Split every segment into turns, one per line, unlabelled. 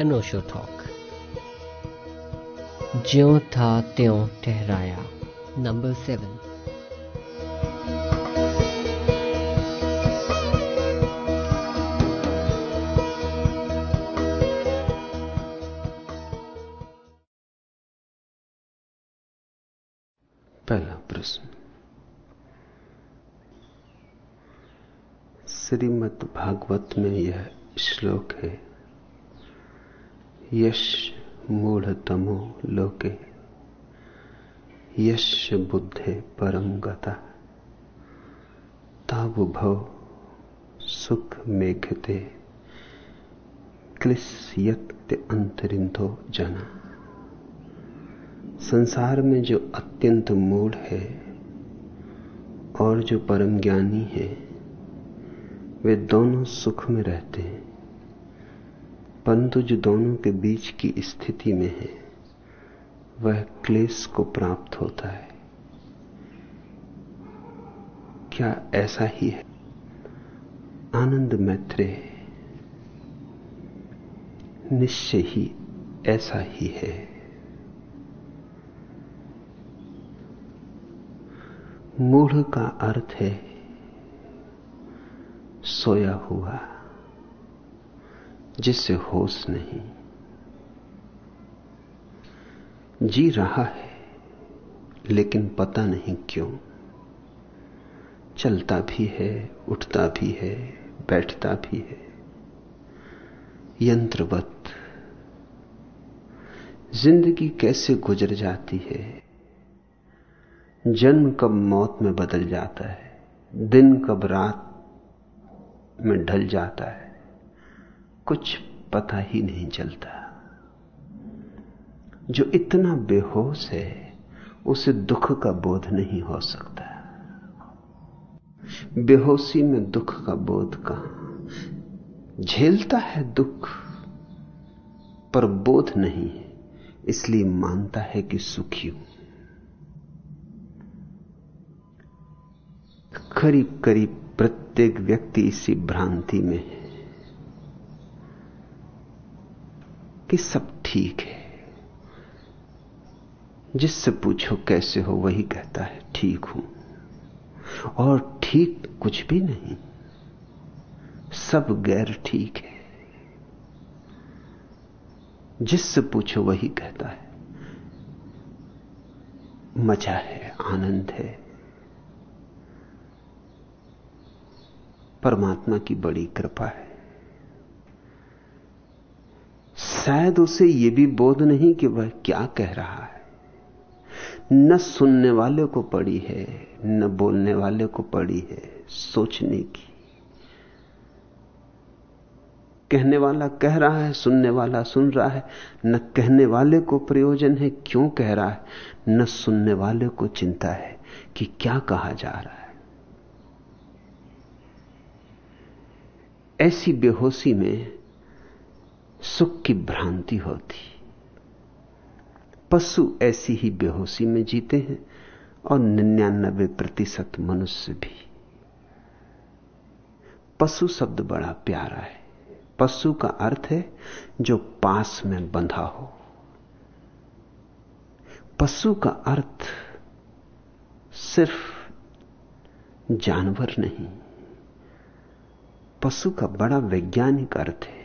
अनोशो talk ज्यो था त्यों ठहराया नंबर सेवन
पहला प्रश्न। श्रीमद भागवत में यह श्लोक है यश मूढ़ तमो लोके। यश बुद्धे परम गता। भव सुख मेघते। क्लिश्यत्य अंतरिंदो जना। संसार में जो अत्यंत मूढ़ है और जो परम ज्ञानी है, वे दोनों सुख में रहते हैं। परंतु जो दोनों के बीच की स्थिति में है। वह क्लेश को प्राप्त होता है। क्या ऐसा ही है? आनंद मैत्रे, निश्चय ही ऐसा ही है। मूढ़ का अर्थ है, सोया हुआ। जिससे होश नहीं। जी रहा है, लेकिन पता नहीं क्यों। चलता भी है, उठता भी है, बैठता भी है। यंत्रवत, ज़िंदगी कैसे गुजर जाती है। जन्म कब मौत में बदल जाता है, दिन कब रात में ढल जाता है। कुछ पता ही नहीं चलता। जो इतना बेहोश है, उसे दुख का बोध नहीं हो सकता। बेहोशी में दुख का बोध कहाँ? झेलता है दुख, पर बोध नहीं है, इसलिए मानता है कि सुखी हूँ। करीब करीब प्रत्येक व्यक्ति इसी भ्रांति में है। कि सब ठीक है। जिससे पूछो कैसे हो, वही कहता है, ठीक हूँ। और ठीक कुछ भी नहीं, सब गैर ठीक है। जिससे पूछो, वही कहता है, मज़ा है, आनंद है। परमात्मा की बड़ी कृपा है। शायद उसे यह भी बोध नहीं कि वह क्या कह रहा है। न सुनने वाले को पड़ी है, न बोलने वाले को पड़ी है सोचने की। कहने वाला कह रहा है, सुनने वाला सुन रहा है। न कहने वाले को प्रयोजन है, क्यों कह रहा है? न सुनने वाले को चिंता है कि क्या कहा जा रहा है। ऐसी बेहोशी में सुख की भ्रांति होती। पशु ऐसी ही बेहोशी में जीते हैं और निन्यानबे प्रतिशत मनुष्य भी। पशु शब्द बड़ा प्यारा है। पशु का अर्थ है जो पास में बंधा हो। पशु का अर्थ सिर्फ़ जानवर नहीं। पशु का बड़ा वैज्ञानिक अर्थ है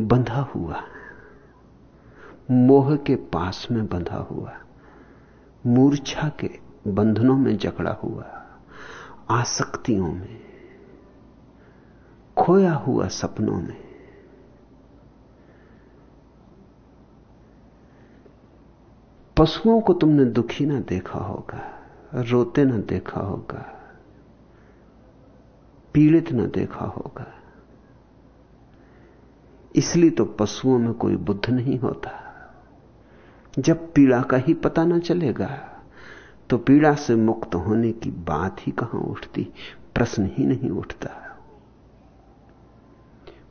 बंधा हुआ। मोह के पास में बंधा हुआ। मूर्छा के बंधनों में जकड़ा हुआ। आसक्तियों में। खोया हुआ सपनों में। पशुओं को तुमने दुखी ना देखा होगा, रोते ना देखा होगा, पीड़ित ना देखा होगा। इसलिए तो पशुओं में कोई बुद्ध नहीं होता। जब पीड़ा का ही पता ना चलेगा तो पीड़ा से मुक्त होने की बात ही कहाँ उठती? प्रश्न ही नहीं उठता।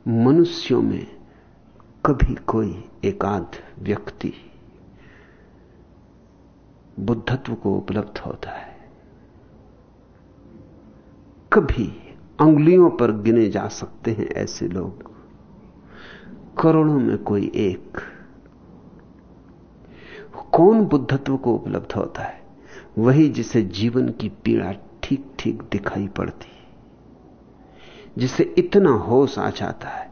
मनुष्यों में कभी कोई एकाध व्यक्ति बुद्धत्व को उपलब्ध होता है। कभी अंगुलियों पर गिने जा सकते हैं ऐसे लोग। करोड़ों में कोई एक। कौन बुद्धत्व को उपलब्ध होता है? वही जिसे जीवन की पीड़ा ठीक ठीक दिखाई पड़ती जिसे इतना होश आ जाता है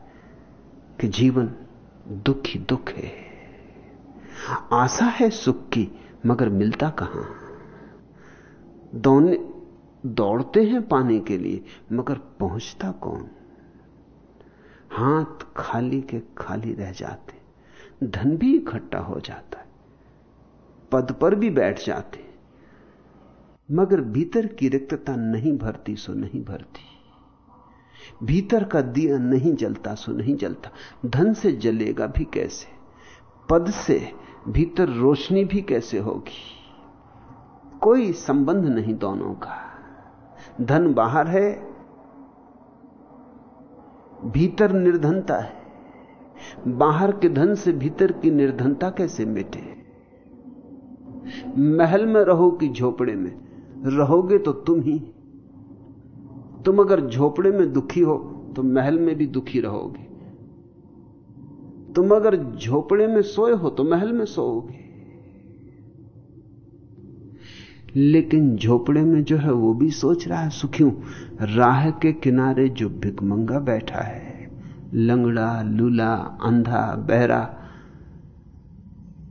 कि जीवन दुख ही। दुख है आशा है सुख की, मगर मिलता कहाँ? दौड़ने दौड़ते हैं पाने के लिए, मगर पहुँचता कौन? हाथ खाली के खाली रह जाते, धन भी इकट्ठा हो जाता है, पद पर भी बैठ जाते, मगर भीतर की रिक्तता नहीं भरती, सो नहीं भरती। भीतर का दिया नहीं जलता, सो नहीं जलता। धन से जलेगा भी कैसे? पद से भीतर रोशनी भी कैसे होगी? कोई संबंध नहीं दोनों का। धन बाहर है भीतर निर्धनता है। बाहर के धन से भीतर की निर्धनता कैसे मिटे? महल में रहो कि झोपड़े में? रहोगे तो तुम ही। तुम अगर झोपड़े में दुखी हो तो महल में भी दुखी रहोगे। तुम अगर झोपड़े में सोए हो तो महल में सोओगे। लेकिन झोपड़े में जो है वो भी सोच रहा है सुखियों राह के किनारे जो भिकमंगा बैठा है, लंगड़ा, लूला, अंधा, बहरा,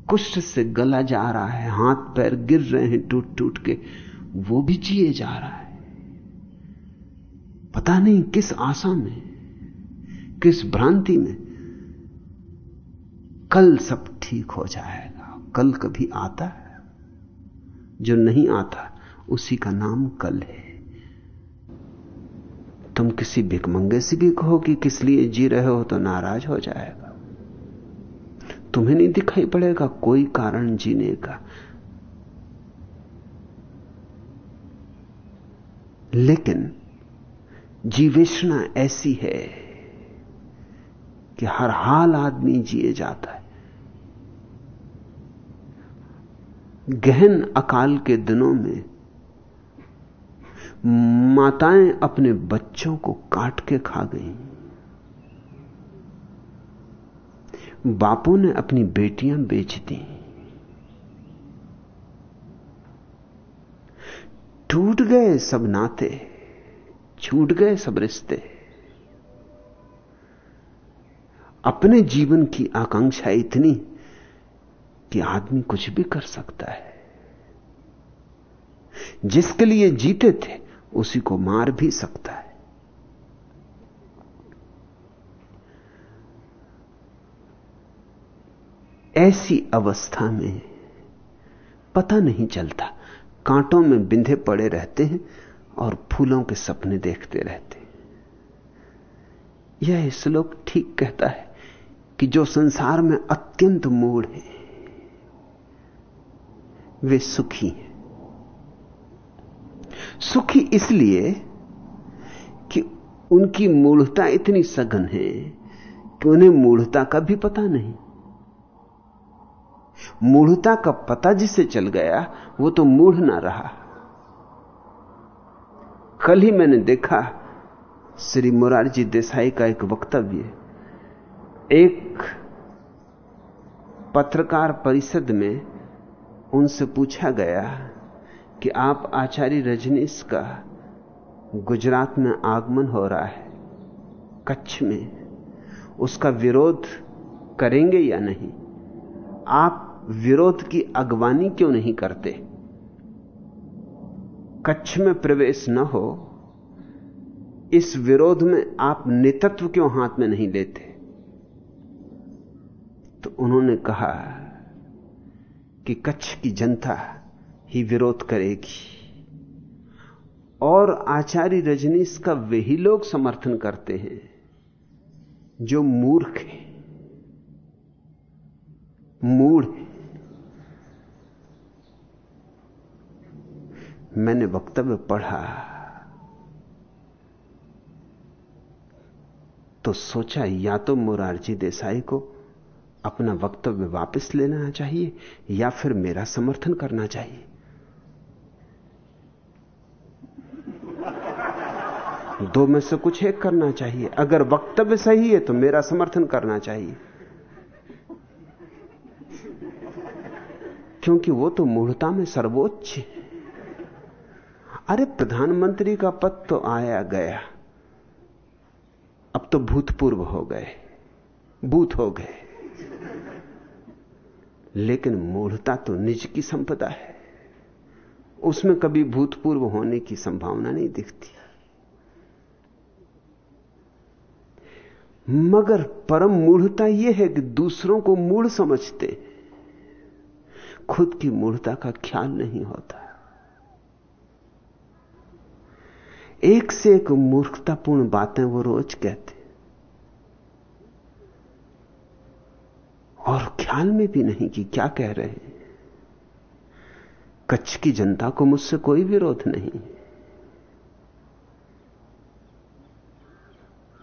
कुष्ठ से गला जा रहा है, हाथ पैर गिर रहे हैं टूट टूट के, वो भी जिए जा रहा है। पता नहीं किस आशा में, किस भ्रांति में, कल सब ठीक हो जाएगा, कल कभी आता है। जो नहीं आता, उसी का नाम कल है। तुम किसी भिकमंगे से भी कहो कि किस लिए जी रहे हो तो नाराज़ हो जाएगा। तुम्हें नहीं दिखाई पड़ेगा कोई कारण जीने का। लेकिन जीवेशना ऐसी है कि हर हाल आदमी जिए जाता है। गहन अकाल के दिनों में माताएँ अपने बच्चों को काट के खा गईं। बापू ने अपनी बेटियाँ बेच दी। टूट गए सब नाते, छूट गए सब रिश्ते। अपने जीवन की आकांक्षा इतनी कि आदमी कुछ भी कर सकता है। जिसके लिए जीते थे, उसी को मार भी सकता है। ऐसी अवस्था में पता नहीं चलता। कांटों में बिंधे पड़े रहते हैं और फूलों के सपने देखते रहते हैं। यह श्लोक ठीक कहता है कि जो संसार में अत्यंत मूड है वे सुखी हैं। सुखी इसलिए कि उनकी मूढ़ता इतनी सघन है कि उन्हें मूढ़ता का भी पता नहीं। मूढ़ता का पता जिसे चल गया, वो तो मूढ़ ना रहा। कल ही मैंने देखा श्री मुरारजी देसाई का एक वक्तव्य। एक पत्रकार परिषद में उनसे पूछा गया कि आप आचार्य रजनीश का गुजरात में आगमन हो रहा है, कच्छ में। उसका विरोध करेंगे या नहीं? आप विरोध की अगवानी क्यों नहीं करते? कच्छ में प्रवेश न हो, इस विरोध में आप नेतृत्व क्यों हाथ में नहीं लेते? तो उन्होंने कहा कि कच्छ की जनता ही विरोध करेगी। और आचार्य रजनीश का वही लोग समर्थन करते हैं, जो मूर्ख है। मूढ़ है। मैंने वक्तव्य पढ़ा तो सोचा या तो मुरारजी देसाई को अपना वक्तव्य वापस लेना चाहिए या फिर मेरा समर्थन करना चाहिए? दो में से कुछ एक करना चाहिए। अगर वक्तव्य सही है तो मेरा समर्थन करना चाहिए। क्योंकि वो तो मूढ़ता में सर्वोच्च है। अरे, प्रधानमंत्री का पद तो आया गया। अब तो भूतपूर्व हो गए। भूत हो गए। लेकिन मूढ़ता तो निज की संपदा है। उसमें कभी भूतपूर्व होने की संभावना नहीं दिखती। मगर परम मूढ़ता यह है कि दूसरों को मूढ़ समझते। खुद की मूढ़ता का ख्याल नहीं होता। एक से एक मूर्खतापूर्ण बातें वो रोज कहते। और ख्याल में भी नहीं कि क्या कह रहे हैं। कच्छ की जनता को मुझसे कोई विरोध नहीं।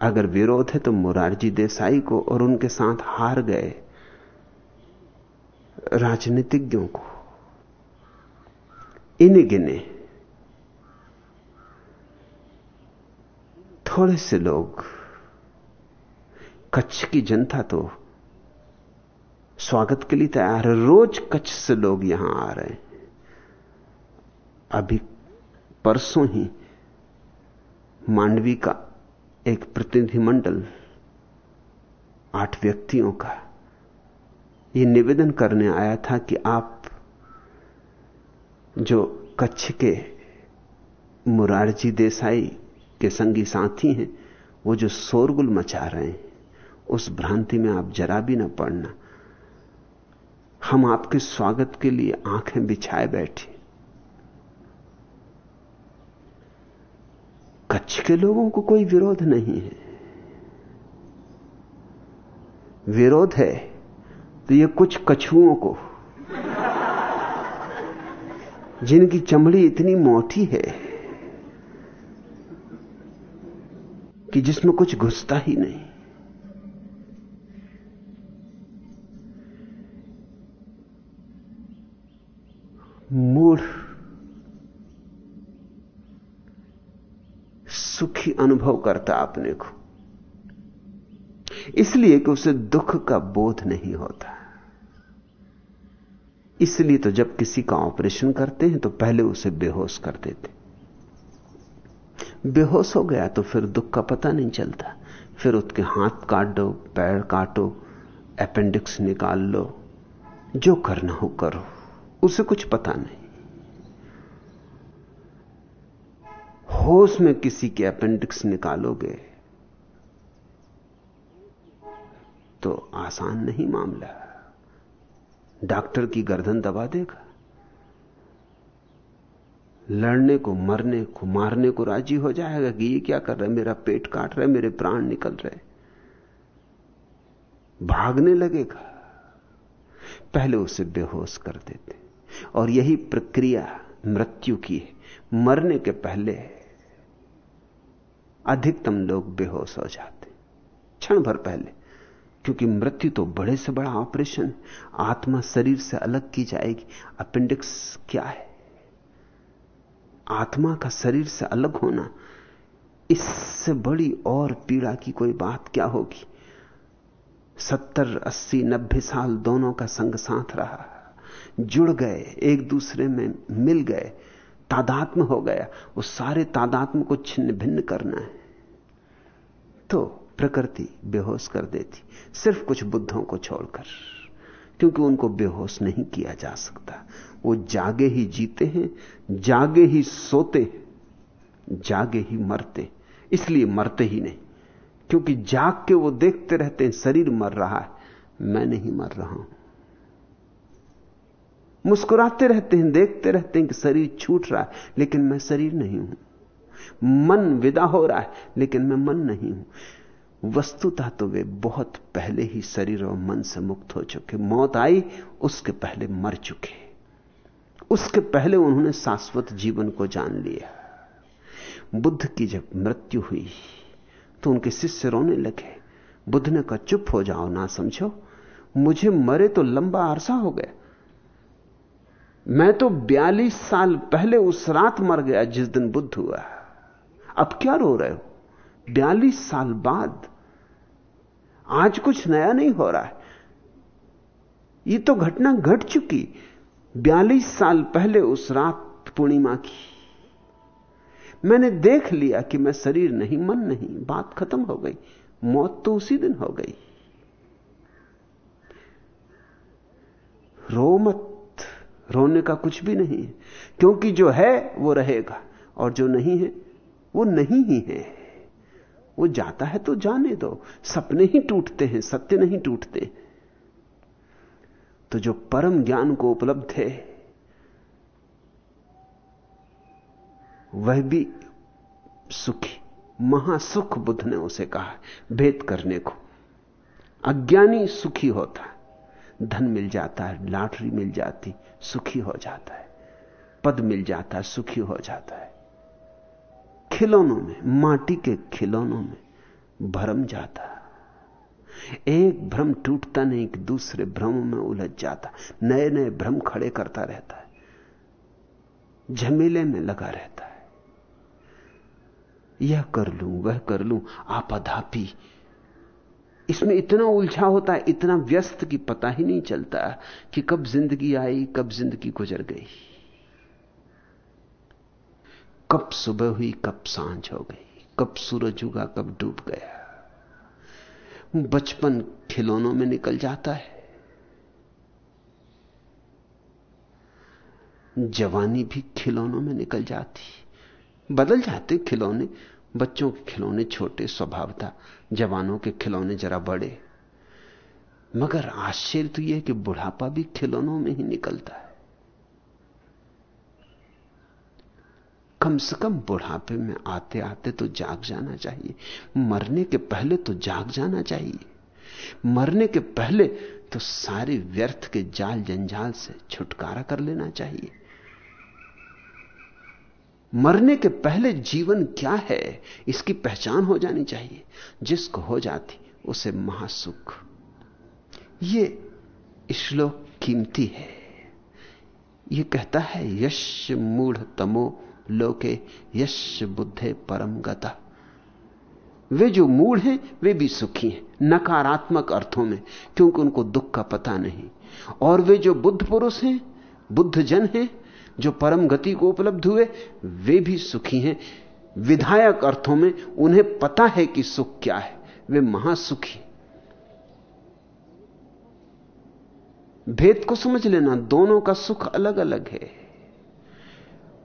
अगर विरोध है तो मुरारजी देसाई को और उनके साथ हार गए राजनीतिज्ञों को। इन गिने। थोड़े से लोग। कच्छ की जनता तो स्वागत के लिए तैयार है। रोज कच्छ से लोग यहाँ आ रहे हैं। अभी परसों ही मांडवी का एक प्रतिनिधिमंडल आठ व्यक्तियों का यह निवेदन करने आया था कि आप जो कच्छ के मुरारजी देसाई के संगी साथी हैं, वो जो शोरगुल मचा रहे हैं, उस भ्रांति में आप जरा भी ना पड़ना। हम आपके स्वागत के लिए आँखें बिछाए बैठे कच्छ के लोगों को कोई विरोध नहीं है। विरोध है तो ये कुछ कछुओं को, जिनकी चमड़ी इतनी मोटी है कि जिसमें कुछ घुसता ही नहीं। मूढ़, सुखी अनुभव करता अपने को। इसलिए कि उसे दुख का बोध नहीं होता। इसलिए तो जब किसी का ऑपरेशन करते हैं तो पहले उसे बेहोश कर देते बेहोश हो गया तो फिर दुख का पता नहीं चलता। फिर उसके हाथ काट दो पैर काटो अपेंडिक्स निकाल लो, जो करना हो करो। उसे कुछ पता नहीं। होश में किसी के अपेंडिक्स निकालोगे तो आसान नहीं मामला। डॉक्टर की गर्दन दबा देगा। लड़ने को, मरने को, मारने को राज़ी हो जाएगा कि ये क्या कर रहा है? मेरा पेट काट रहा है, मेरे प्राण निकल रहे भागने लगेगा। पहले उसे बेहोश कर देते और यही प्रक्रिया मृत्यु की है। मरने के पहले अधिकतम लोग बेहोश हो जाते क्षण भर पहले, क्योंकि मृत्यु तो बड़े से बड़ा ऑपरेशन, आत्मा शरीर से अलग की जाएगी। अपेंडिक्स क्या है? आत्मा का शरीर से अलग होना, इससे बड़ी और पीड़ा की कोई बात क्या होगी? सत्तर, अस्सी, नब्बे साल दोनों का संग साथ रहा। जुड़ गए, एक दूसरे में मिल गए, तादात्म हो गया। उस सारे तादात्म को छिन्न भिन्न करना है। तो प्रकृति बेहोश कर देती, सिर्फ़ कुछ बुद्धों को छोड़कर, क्योंकि उनको बेहोश नहीं किया जा सकता। वो जागे ही जीते हैं, जागे ही सोते जागे ही मरते इसलिए मरते ही नहीं, क्योंकि जाग के वो देखते रहते हैं, शरीर मर रहा है। मैं नहीं मर रहा हूँ। मुस्कुराते रहते हैं, देखते रहते हैं कि शरीर छूट रहा है, लेकिन मैं शरीर नहीं हूँ। मन विदा हो रहा है, लेकिन मैं मन नहीं हूँ। वस्तुतः तो वे बहुत पहले ही शरीर और मन से मुक्त हो चुके मौत आई, उसके पहले मर चुके उसके पहले उन्होंने शाश्वत जीवन को जान लिया। बुद्ध की जब मृत्यु हुई तो उनके शिष्य रोने लगे। बुद्ध ने कहा, चुप हो जाओ, ना समझो। मुझे मरे तो लंबा अरसा हो गया। मैं तो बयालीस साल पहले उस रात मर गया जिस दिन बुद्ध हुआ अब क्या रो रहे हो? बयालीस साल बाद। आज कुछ नया नहीं हो रहा है। ये तो घटना घट चुकी। बयालीस साल पहले उस रात पूर्णिमा की। मैंने देख लिया कि मैं शरीर नहीं, मन नहीं, बात खत्म हो गई। मौत तो उसी दिन हो गई। रो मत रोने का कुछ भी नहीं है। क्योंकि जो है, वो रहेगा। और जो नहीं है, वो नहीं ही है। वो जाता है तो जाने दो। सपने ही टूटते हैं, सत्य नहीं टूटते। तो जो परम ज्ञान को उपलब्ध है, वह भी सुखी, महासुख बुद्ध ने उसे कहा, भेद करने को। अज्ञानी सुखी होता है। धन मिल जाता है, लाटरी मिल जाती, सुखी हो जाता है, पद मिल जाता है, सुखी हो जाता है। खिलौनों में, माटी के खिलौनों में भरम जाता है। एक भ्रम टूटता नहीं कि दूसरे भ्रम में उलझ जाता नए नए भ्रम खड़े करता रहता है। झमेले में लगा रहता है। यह कर लूँ, वह कर लूँ आपाधापी इसमें इतना उलझा होता है, इतना व्यस्त कि पता ही नहीं चलता कि कब ज़िंदगी आई, कब ज़िंदगी गुजर गई। कब सुबह हुई, कब साँझ हो गई, कब सूरज उगा, कब डूब गया। बचपन खिलौनों में निकल जाता है। जवानी भी खिलौनों में निकल जाती। बदल जाते खिलौने। बच्चों के खिलौने छोटे स्वभाव था, जवानों के खिलौने जरा बड़े। मगर आश्चर्य तो यह कि बुढ़ापा भी खिलौनों में ही निकलता है। कम से कम बुढ़ापे में आते आते तो जाग जाना चाहिए। मरने के पहले तो जाग जाना चाहिए। मरने के पहले तो सारे व्यर्थ के जाल जंजाल से छुटकारा कर लेना चाहिए। मरने के पहले जीवन क्या है, इसकी पहचान हो जानी चाहिए। जिसको हो जाती, उसे महासुख। ये श्लोक कीमती है। ये कहता है, यश मूढ़ तमो लोके, यश बुद्धे परम गता। वे जो मूढ़ हैं, वे भी सुखी हैं, नकारात्मक अर्थों में, क्योंकि उनको दुख का पता नहीं। और वे जो बुद्ध पुरुष हैं, बुद्ध जन हैं जो परम गति को उपलब्ध हुए, वे भी सुखी हैं। विधायक अर्थों में उन्हें पता है कि सुख क्या है। वे महासुखी। भेद को समझ लेना, दोनों का सुख अलग अलग है।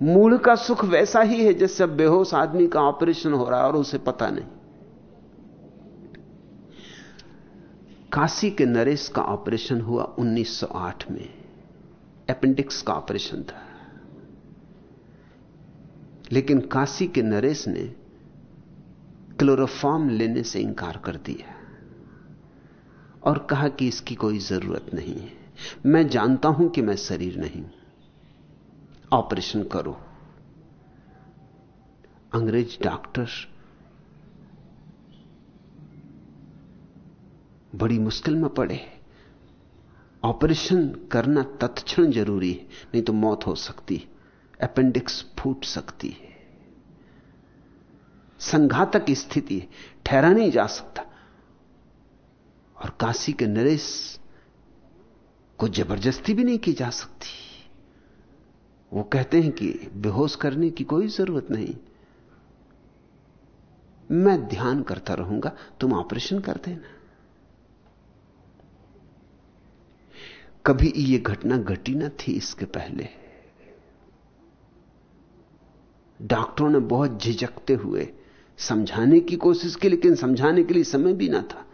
मूल का सुख वैसा ही है जैसे बेहोश आदमी का ऑपरेशन हो रहा है और उसे पता नहीं। काशी के नरेश का ऑपरेशन हुआ 1908 में। अपेंडिक्स का ऑपरेशन था। लेकिन काशी के नरेश ने क्लोरोफॉर्म लेने से इंकार कर दिया और कहा कि इसकी कोई ज़रूरत नहीं है। मैं जानता हूँ कि मैं शरीर नहीं। ऑपरेशन करो। अंग्रेज़ डॉक्टर बड़ी मुश्किल में पड़े। ऑपरेशन करना तत्क्षण ज़रूरी है, नहीं तो मौत हो सकती। है अपेंडिक्स फूट सकती है। संघातक स्थिति ठहरा नहीं जा सकता। और काशी के नरेश को ज़बरदस्ती भी नहीं की जा सकती। वो कहते हैं कि बेहोश करने की कोई ज़रूरत नहीं। मैं ध्यान करता रहूँगा, तुम ऑपरेशन कर देना। कभी ये घटना घटी ना थी इसके पहले। डॉक्टरों ने बहुत झिझकते हुए समझाने की कोशिश की, लेकिन समझाने के लिए समय भी ना था।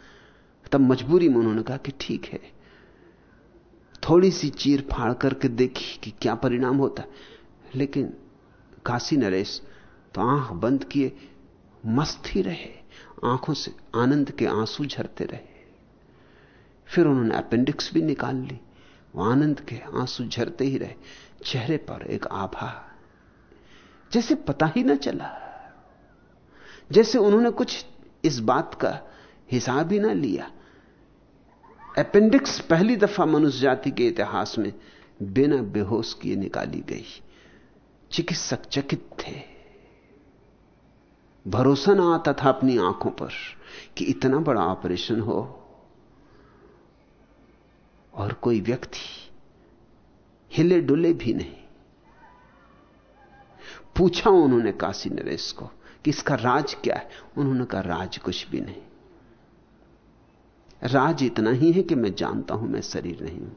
तब मजबूरी में उन्होंने कहा कि ठीक है थोड़ी सी चीर फाड़ करके देखी कि क्या परिणाम होता है। लेकिन काशी नरेश तो आँख बंद किए, मस्त ही रहे। आँखों से आनंद के आँसू झरते रहे। फिर उन्होंने अपेंडिक्स भी निकाल ली। वो आनंद के आँसू झरते ही रहे। चेहरे पर एक आभा जैसे पता ही ना चला। जैसे उन्होंने कुछ इस बात का हिसाब ही ना लिया। अपेंडिक्स पहली दफ़ा मनुष्य जाति के इतिहास में बिना बेहोश किए निकाली गई। चिकित्सक चकित थे। भरोसा ना आता था अपनी आँखों पर कि इतना बड़ा ऑपरेशन हो। और कोई व्यक्ति हिले डुले भी नहीं। पूछा उन्होंने काशी नरेश को कि इसका राज क्या है? उन्होंने कहा, राज कुछ भी नहीं। राज इतना ही है कि मैं जानता हूँ, मैं शरीर नहीं हूँ।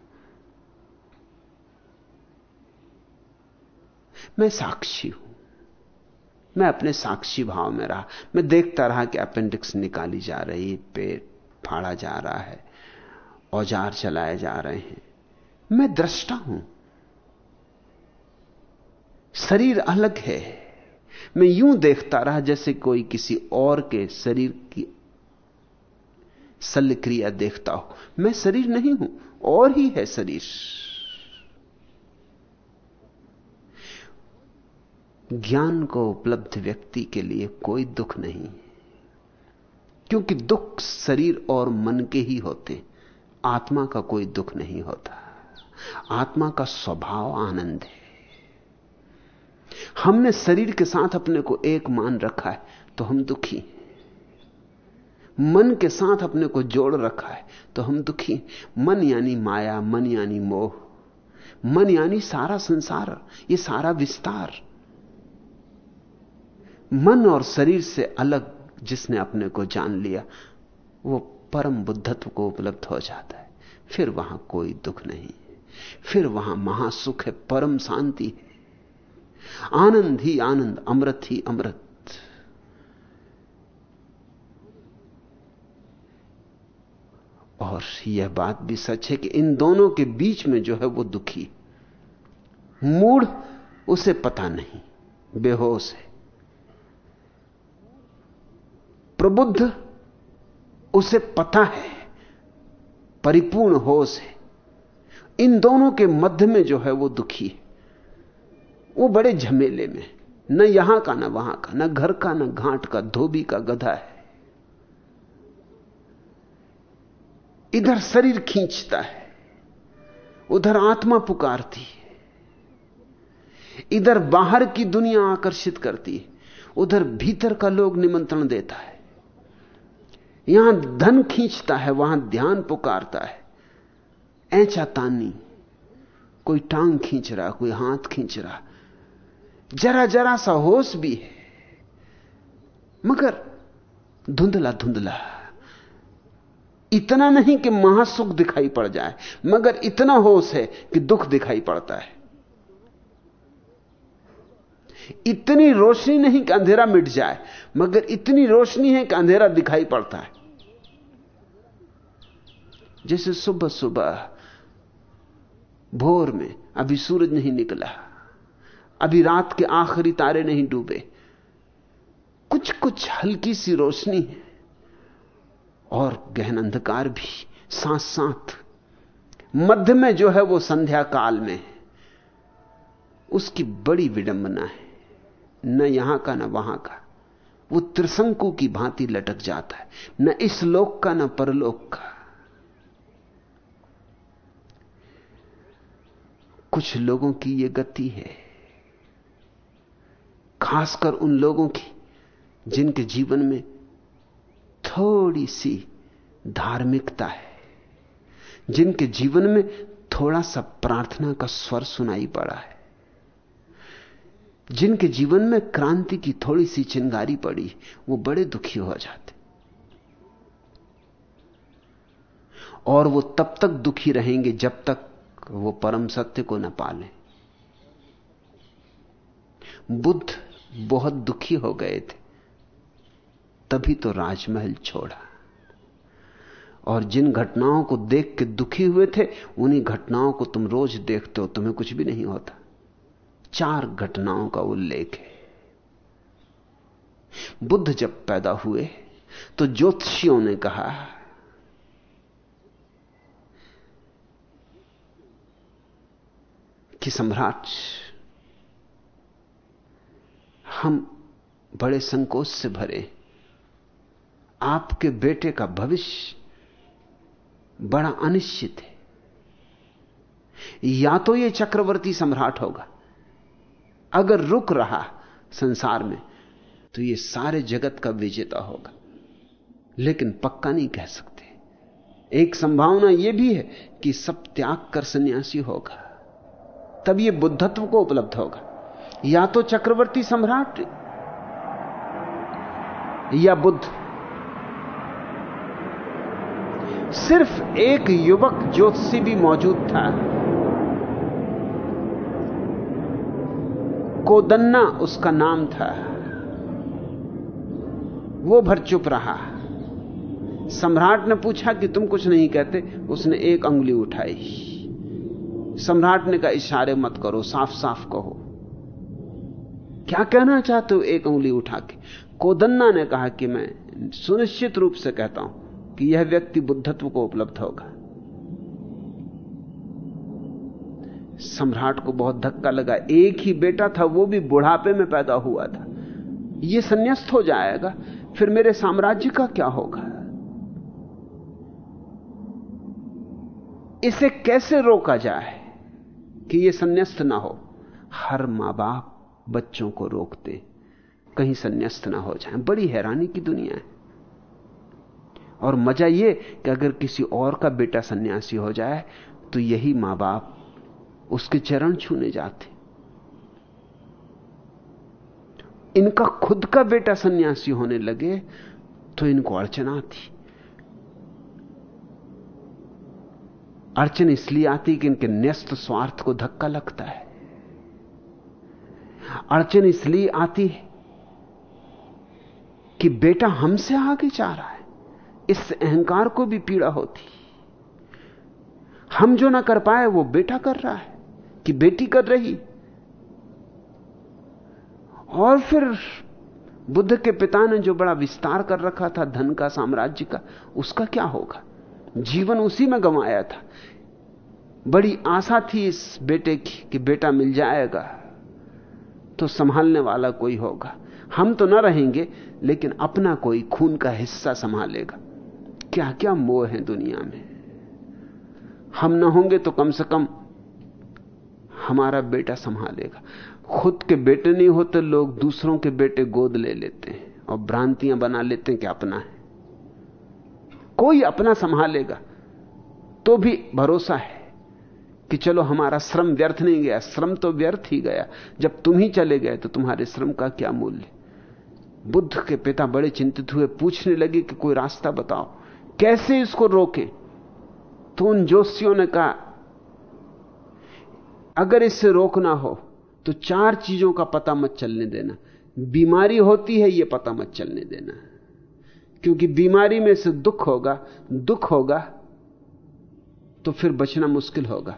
मैं साक्षी हूँ। मैं अपने साक्षी भाव में रहा। मैं देखता रहा कि अपेंडिक्स निकाली जा रही, पेट फाड़ा जा रहा है, औज़ार चलाए जा रहे हैं। मैं दृष्टा हूँ। शरीर अलग है। मैं यूँ देखता रहा जैसे कोई किसी और के शरीर की शल्य देखता हो। मैं शरीर नहीं हूँ, और ही है शरीर। ज्ञान को उपलब्ध व्यक्ति के लिए कोई दुख नहीं, क्योंकि दुख शरीर और मन के ही होते। आत्मा का कोई दुख नहीं होता। आत्मा का स्वभाव आनंद है। हमने शरीर के साथ अपने को एक मान रखा है तो हम दुखी मन के साथ अपने को जोड़ रखा है तो हम दुखी मन यानी माया, मन यानी मोह। मन यानी सारा संसार, ये सारा विस्तार। मन और शरीर से अलग जिसने अपने को जान लिया, वो परम बुद्धत्व को उपलब्ध हो जाता है। फिर वहाँ कोई दुख नहीं। फिर वहाँ महासुख है, परम शांति है। आनंद ही आनंद, अमृत ही अमृत। और यह बात भी सच है कि इन दोनों के बीच में जो है वो दुखी। मूड उसे पता नहीं, बेहोश है। प्रबुद्ध, उसे पता है, परिपूर्ण होश है। इन दोनों के मध्य में जो है वो दुखी है। वो बड़े झमेले में। न यहाँ का, न वहाँ का, न घर का, न घाट का, धोबी का गधा है। इधर शरीर खींचता है, उधर आत्मा पुकारती है। इधर बाहर की दुनिया आकर्षित करती है, उधर भीतर का लोग निमंत्रण देता है। यहाँ धन खींचता है, वहाँ ध्यान पुकारता है। ऐचा तानी, कोई टांग खींच रहा, कोई हाथ खींच रहा जरा जरा सा होश भी है। मगर धुंधला धुंधला। इतना नहीं कि महासुख दिखाई पड़ जाए, मगर इतना होश है कि दुख दिखाई पड़ता है। इतनी रोशनी नहीं कि अंधेरा मिट जाए, मगर इतनी रोशनी है कि अंधेरा दिखाई पड़ता है। जैसे सुबह सुबह भोर में अभी सूरज नहीं निकला। अभी रात के आखिरी तारे नहीं डूबे। कुछ कुछ हल्की सी रोशनी है। और गहन अंधकार भी साथ साथ मध्य में जो है वो संध्या काल में उसकी बड़ी विडंबना है। न यहाँ का, न वहाँ का। वो त्रिशंकु की भांति लटक जाता है। न इस लोक का, न परलोक का। कुछ लोगों की यह गति है। खासकर उन लोगों की, जिनके जीवन में थोड़ी सी धार्मिकता है, जिनके जीवन में थोड़ा सा प्रार्थना का स्वर सुनाई पड़ा है, जिनके जीवन में क्रांति की थोड़ी सी चिंगारी पड़ी, वो बड़े दुखी हो जाते। और वो तब तक दुखी रहेंगे जब तक वो परम सत्य को न पालें। बुद्ध बहुत दुखी हो गए थे। तभी तो राजमहल छोड़ा। और जिन घटनाओं को देख के दुखी हुए थे, उन्हीं घटनाओं को तुम रोज देखते हो, तुम्हें कुछ भी नहीं होता। चार घटनाओं का उल्लेख है। बुद्ध जब पैदा हुए तो ज्योतिषियों ने कहा, कि सम्राट हम बड़े संकोच से भरे। आपके बेटे का भविष्य बड़ा अनिश्चित है। या तो यह चक्रवर्ती सम्राट होगा। अगर रुक रहा संसार में तो यह सारे जगत का विजेता होगा। लेकिन पक्का नहीं कह सकते। एक संभावना यह भी है कि सब त्याग कर सन्यासी होगा। तब यह बुद्धत्व को उपलब्ध होगा। या तो चक्रवर्ती सम्राट या बुद्ध। सिर्फ़ एक युवक ज्योतिषी भी मौजूद था। कोदन्ना उसका नाम था। वो भर चुप रहा। सम्राट ने पूछा कि तुम कुछ नहीं कहते, उसने एक अंगुली उठाई। सम्राट ने कहा, इशारे मत करो साफ़ साफ़ कहो। क्या कहना चाहते हो एक उंगली उठा के? कोदन्ना ने कहा कि मैं सुनिश्चित रूप से कहता हूँ कि यह व्यक्ति बुद्धत्व को उपलब्ध होगा। सम्राट को बहुत धक्का लगा। एक ही बेटा था, वो भी बुढ़ापे में पैदा हुआ था। यह संन्यास्त हो जाएगा, फिर मेरे साम्राज्य का क्या होगा? इसे कैसे रोका जाए कि यह संन्यास्त ना हो? हर माँ बाप बच्चों को रोकते, कहीं संन्यास्त ना हो जाए। बड़ी हैरानी की दुनिया है। और मज़ा यह कि अगर किसी और का बेटा सन्यासी हो जाए तो यही माँ बाप उसके चरण छूने जाते। इनका खुद का बेटा सन्यासी होने लगे तो इनको अड़चन आती। अड़चन इसलिए आती कि इनके न्यस्त स्वार्थ को धक्का लगता है। अड़चन इसलिए आती है कि बेटा हमसे आगे जा रहा है। इस अहंकार को भी पीड़ा होती हम जो ना कर पाए, वो बेटा कर रहा है कि बेटी कर रही। और फिर बुद्ध के पिता ने जो बड़ा विस्तार कर रखा था, धन का, साम्राज्य का, उसका क्या होगा? जीवन उसी में गंवाया था। बड़ी आशा थी इस बेटे की कि बेटा मिल जाएगा। तो संभालने वाला कोई होगा। हम तो ना रहेंगे, लेकिन अपना कोई खून का हिस्सा संभालेगा। क्या क्या मोह है दुनिया में। हम ना होंगे तो कम से कम हमारा बेटा संभालेगा। खुद के बेटे नहीं होते, लोग दूसरों के बेटे गोद ले लेते हैं और भ्रांतियाँ बना लेते हैं कि अपना है। कोई अपना संभालेगा तो भी भरोसा है। कि चलो हमारा श्रम व्यर्थ नहीं गया, श्रम तो व्यर्थ ही गया। जब तुम ही चले गए तो तुम्हारे श्रम का क्या मूल्य? बुद्ध के पिता बड़े चिंतित हुए, पूछने लगे कि कोई रास्ता बताओ। कैसे इसको रोके? तो उन जोशियों ने कहा, अगर इसे रोकना हो तो चार चीज़ों का पता मत चलने देना। बीमारी होती है यह पता मत चलने देना। क्योंकि बीमारी में से दुख होगा दुख होगा तो फिर बचना मुश्किल होगा।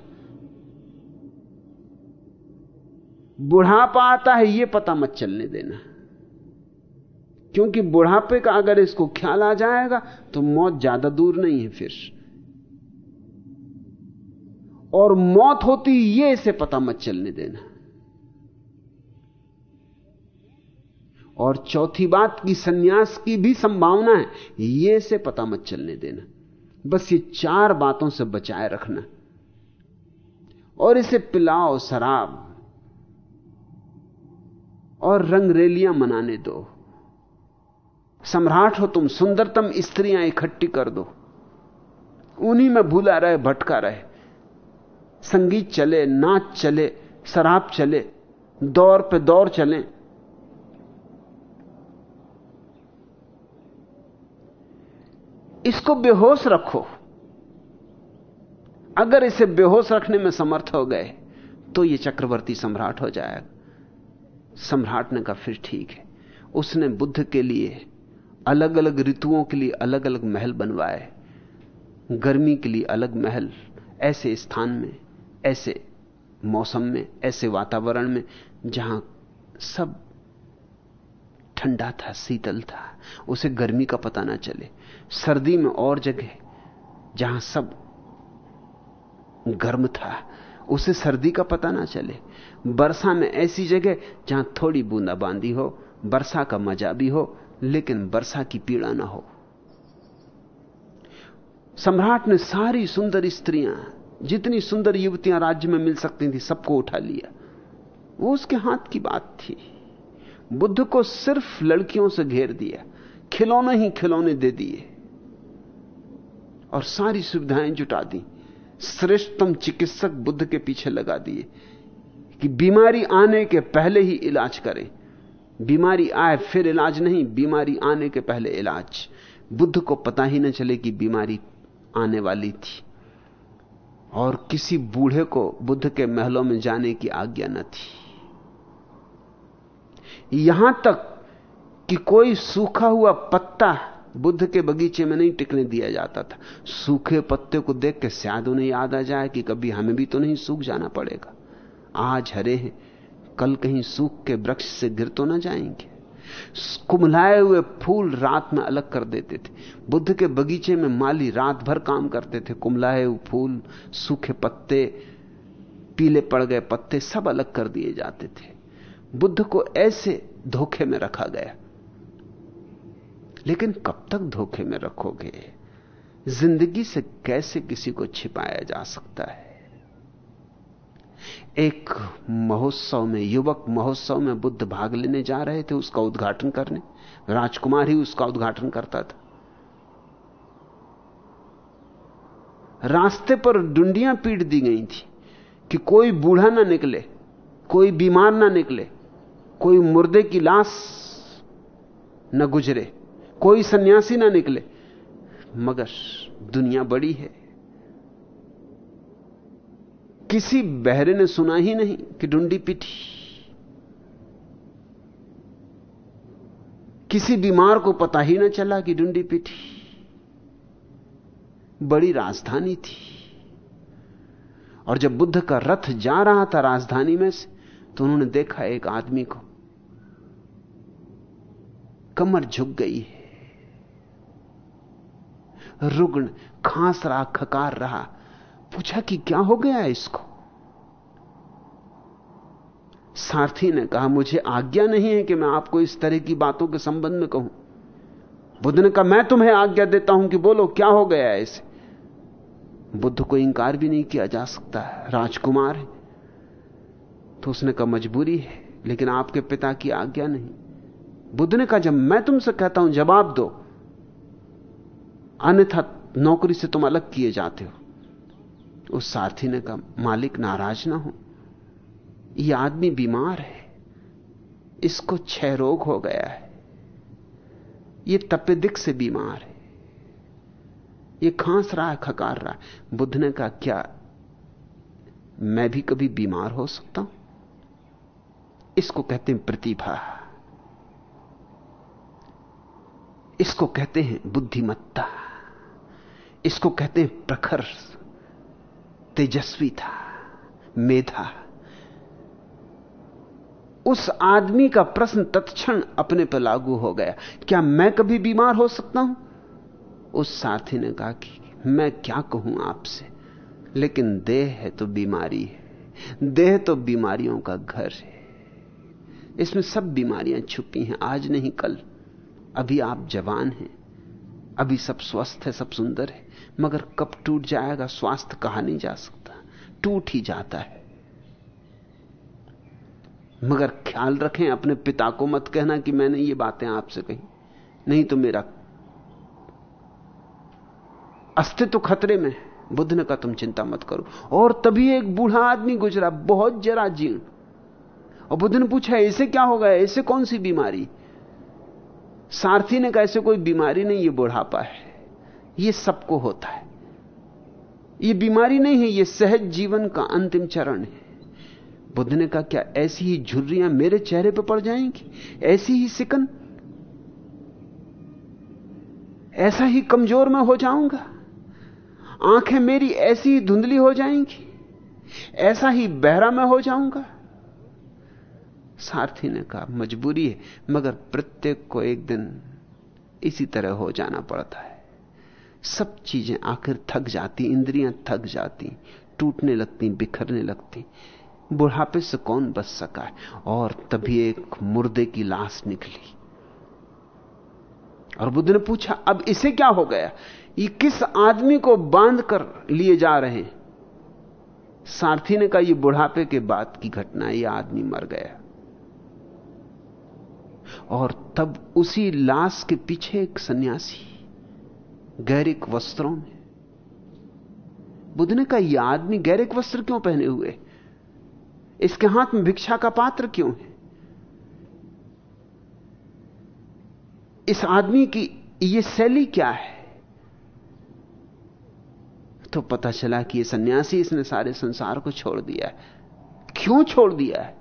बुढ़ापा आता है यह पता मत चलने देना। क्योंकि बुढ़ापे का अगर इसको ख्याल आ जाएगा तो मौत ज़्यादा दूर नहीं है फिर। और मौत होती ये इसे पता मत चलने देना। और चौथी बात की सन्यास की भी संभावना है, ये से पता मत चलने देना। बस ये चार बातों से बचाए रखना। और इसे पिलाओ, शराब और रंगरेलियाँ मनाने दो। सम्राट हो तुम, सुंदरतम स्त्रियाँ इकट्ठी कर दो। उन्हीं में भूला रहे, भटका रहे। संगीत चले, नाच चले, शराब चले, दौर पे दौर चले। इसको बेहोश रखो। अगर इसे बेहोश रखने में समर्थ हो गए तो यह चक्रवर्ती सम्राट हो जाएगा। सम्राट ने कहा, फिर ठीक है। उसने बुद्ध के लिए अलग अलग ऋतुओं के लिए अलग अलग महल बनवाए। गर्मी के लिए अलग महल, ऐसे स्थान में, ऐसे मौसम में, ऐसे वातावरण में, जहाँ सब ठंडा था, शीतल था। उसे गर्मी का पता ना चले। सर्दी में और जगह, जहाँ सब गर्म था, उसे सर्दी का पता ना चले। वर्षा में ऐसी जगह जहाँ थोड़ी बूंदाबांदी हो वर्षा का मज़ा भी हो, लेकिन वर्षा की पीड़ा ना हो। सम्राट ने सारी सुंदर स्त्रियाँ, जितनी सुंदर युवतियाँ राज्य में मिल सकती थी, सबको उठा लिया। वो उसके हाथ की बात थी। बुद्ध को सिर्फ़ लड़कियों से घेर दिया, खिलौने ही खिलौने दे दिए। और सारी सुविधाएँ जुटा दी, श्रेष्ठतम चिकित्सक बुद्ध के पीछे लगा दिए। कि बीमारी आने के पहले ही इलाज करें। बीमारी आए फिर इलाज नहीं, बीमारी आने के पहले इलाज। बुद्ध को पता ही न चले कि बीमारी आने वाली थी। और किसी बूढ़े को बुद्ध के महलों में जाने की आज्ञा न थी। यहाँ तक कि कोई सूखा हुआ पत्ता बुद्ध के बगीचे में नहीं टिकने दिया जाता था। सूखे पत्ते को देख के शायद उन्हें याद आ जाए कि कभी हमें भी तो नहीं सूख जाना पड़ेगा। आज हरे हैं, कल कहीं सूख के वृक्ष से गिर तो ना जाएँगे। कुमलाए हुए फूल रात में अलग कर देते थे। बुद्ध के बगीचे में माली रात भर काम करते थे। कुमलाए हुए फूल, सूखे पत्ते, पीले पड़ गए पत्ते सब अलग कर दिए जाते थे। बुद्ध को ऐसे धोखे में रखा गया। लेकिन कब तक धोखे में रखोगे? ज़िंदगी से कैसे किसी को छिपाया जा सकता है? एक महोत्सव में, युवक महोत्सव में बुद्ध भाग लेने जा रहे थे, उसका उद्घाटन करने। राजकुमार ही उसका उद्घाटन करता था। रास्ते पर डुंडियाँ पीट दी गई थी कि कोई बूढ़ा ना निकले, कोई बीमार ना निकले, कोई मुर्दे की लाश न गुजरे, कोई सन्यासी ना निकले। मगर दुनिया बड़ी है। किसी बहरे ने सुना ही नहीं कि डुंडी पिटी। किसी बीमार को पता ही ना चला कि डुंडी पिटी। बड़ी राजधानी थी। और जब बुद्ध का रथ जा रहा था राजधानी में से तो उन्होंने देखा एक आदमी को कमर झुक गई है। रुग्ण खांस रहा खकार रहा। पूछा कि क्या हो गया इसको? सारथी ने कहा, मुझे आज्ञा नहीं है कि मैं आपको इस तरह की बातों के संबंध में कहूँ। बुद्ध ने कहा, मैं तुम्हें आज्ञा देता हूँ कि बोलो, क्या हो गया है इसे? बुद्ध को इंकार भी नहीं किया जा सकता है। राजकुमार है। तो उसने कहा, मजबूरी है, लेकिन आपके पिता की आज्ञा नहीं। बुद्ध ने कहा, जब मैं तुमसे कहता हूँ, जवाब दो। अन्यथा नौकरी से तुम अलग किए जाते हो। उस सारथी ने कहा, मालिक, नाराज़ ना हो। यह आदमी बीमार है। इसको छह रोग हो गया है। यह तपेदिक से बीमार है। यह खांस रहा है, खकार रहा है। बुद्ध ने कहा, क्या मैं भी कभी बीमार हो सकता हूँ? इसको कहते हैं प्रतिभा। इसको कहते हैं बुद्धिमत्ता। इसको कहते हैं प्रखर तेजस्वी था, मेधा। उस आदमी का प्रश्न तत्क्षण अपने पर लागू हो गया। क्या मैं कभी बीमार हो सकता हूँ? उस साथी ने कहा कि मैं क्या कहूँ आपसे? लेकिन देह है तो बीमारी है। देह तो बीमारियों का घर है। इसमें सब बीमारियाँ छुपी हैं। आज नहीं कल। अभी आप जवान हैं। अभी सब स्वस्थ है, सब सुंदर है। मगर कब टूट जाएगा, स्वास्थ्य कहा नहीं जा सकता। टूट ही जाता है। मगर ख्याल रखें, अपने पिता को मत कहना कि मैंने ये बातें आपसे कही। नहीं तो मेरा अस्तित्व खतरे में बुद्ध ने कहा, तुम चिंता मत करो। और तभी एक बूढ़ा आदमी गुजरा, बहुत जरा जीर्ण। और बुद्ध ने पूछा, ऐसे क्या हो गया? ऐसे कौन सी बीमारी? सारथी ने कहा, ऐसे कोई बीमारी नहीं, ये बुढ़ापा है। ये सबको होता है। ये बीमारी नहीं है, ये सहज जीवन का अंतिम चरण है। बुद्ध ने कहा, क्या ऐसी ही झुर्रियाँ मेरे चेहरे पर पड़ जाएँगी? ऐसी ही सिकन? ऐसा ही कमज़ोर मैं हो जाऊँगा? आँखें मेरी ऐसी ही धुंधली हो जाएँगी? ऐसा ही बहरा मैं हो जाऊँगा? सारथी ने कहा, मजबूरी है, मगर प्रत्येक को एक दिन इसी तरह हो जाना पड़ता है। सब चीज़ें आखिर थक जाती, इंद्रियाँ थक जाती, टूटने लगती, बिखरने लगती। बुढ़ापे से कौन बच सका है? और तभी एक मुर्दे की लाश निकली। और बुद्ध ने पूछा, अब इसे क्या हो गया? ये किस आदमी को बाँध कर लिए जा रहे हैं? सारथी ने कहा यह बुढ़ापे के बाद की घटना यह आदमी मर गया। और तब उसी लाश के पीछे एक सन्यासी गैरिक वस्त्रों में। बुद्ध ने कहा यह आदमी गैरिक वस्त्र क्यों पहने हुए? इसके हाथ में भिक्षा का पात्र क्यों है? इस आदमी की यह शैली क्या है? तो पता चला कि यह सन्यासी इसने सारे संसार को छोड़ दिया है। क्यों छोड़ दिया है?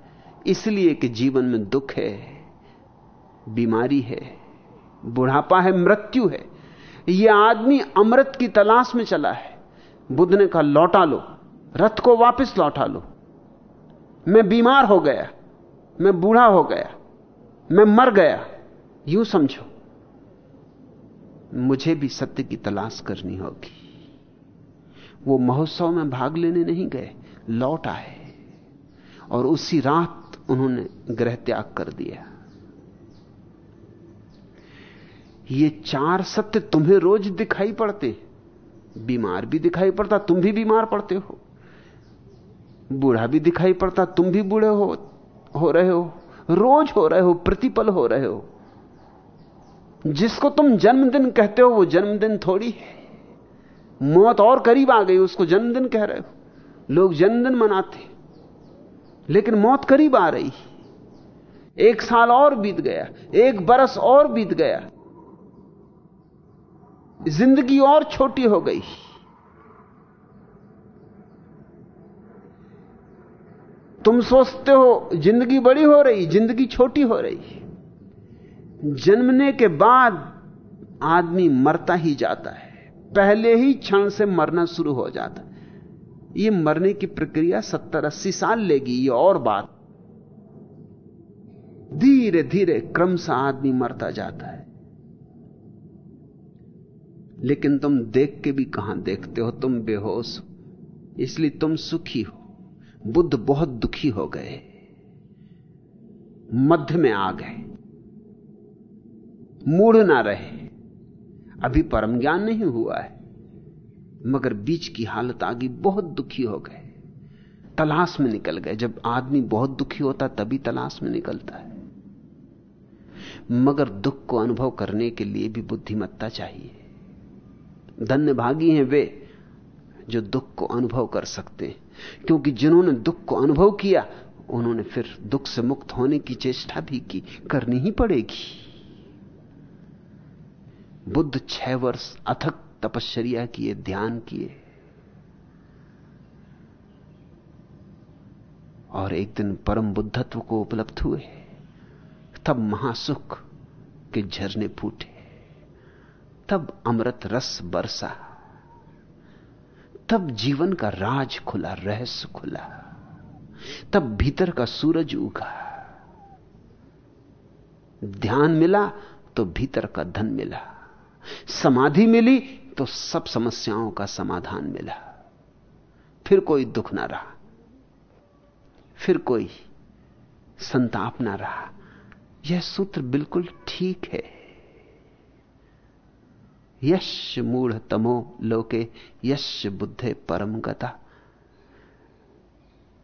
इसलिए कि जीवन में दुख है, बीमारी है, बुढ़ापा है, मृत्यु है। यह आदमी अमृत की तलाश में चला है। बुद्ध ने कहा, लौटा लो। रथ को वापस लौटा लो। मैं बीमार हो गया। मैं बूढ़ा हो गया। मैं मर गया। यूँ समझो। मुझे भी सत्य की तलाश करनी होगी। वो महोत्सव में भाग लेने नहीं गए। लौट आए। और उसी रात उन्होंने ग्रह त्याग कर दिया। ये चार सत्य तुम्हें रोज दिखाई पड़ते बीमार भी दिखाई पड़ता, तुम भी बीमार पड़ते हो। बूढ़ा भी दिखाई पड़ता, तुम भी बूढ़े हो हो रहे हो। रोज हो रहे हो, प्रतिपल हो रहे हो। जिसको तुम जन्मदिन कहते हो, वो जन्मदिन थोड़ी है। मौत और करीब आ गई, उसको जन्मदिन कह रहे हो। लोग जन्मदिन मनाते लेकिन मौत करीब आ रही एक साल और बीत गया, एक बरस और बीत गया ज़िंदगी और छोटी हो गई। तुम सोचते हो, ज़िंदगी बड़ी हो रही, ज़िंदगी छोटी हो रही। जन्मने के बाद आदमी मरता ही जाता है। पहले ही क्षण से मरना शुरू हो जाता है। ये मरने की प्रक्रिया सत्तर अस्सी साल लेगी, ये और बात। धीरे धीरे क्रम से आदमी मरता जाता है। लेकिन तुम देख के भी कहाँ देखते हो? तुम बेहोश हो। इसलिए तुम सुखी हो। बुद्ध बहुत दुखी हो गए। मध्य में आ गए। मूढ़ ना रहे। अभी परम ज्ञान नहीं हुआ है। मगर बीच की हालत आ गई बहुत दुखी हो गए। तलाश में निकल गए। जब आदमी बहुत दुखी होता तभी तलाश में निकलता है। मगर दुख को अनुभव करने के लिए भी बुद्धिमत्ता चाहिए। धन्य भागी हैं वे जो दुख को अनुभव कर सकते हैं। क्योंकि जिन्होंने दुख को अनुभव किया, उन्होंने फिर दुख से मुक्त होने की चेष्टा भी की, करनी ही पड़ेगी। बुद्ध छह वर्ष अथक तपश्चर्या किए, ध्यान किए। और एक दिन परम बुद्धत्व को उपलब्ध हुए। तब महासुख के झरने फूटे। तब अमृत रस बरसा, तब जीवन का राज खुला, रहस्य खुला, तब भीतर का सूरज उगा। ध्यान मिला तो भीतर का धन मिला, समाधि मिली तो सब समस्याओं का समाधान मिला। फिर कोई दुख ना रहा, फिर कोई संताप ना रहा। यह सूत्र बिल्कुल ठीक है। यश मूढ़ तमो लोके यश बुद्धे परम गता।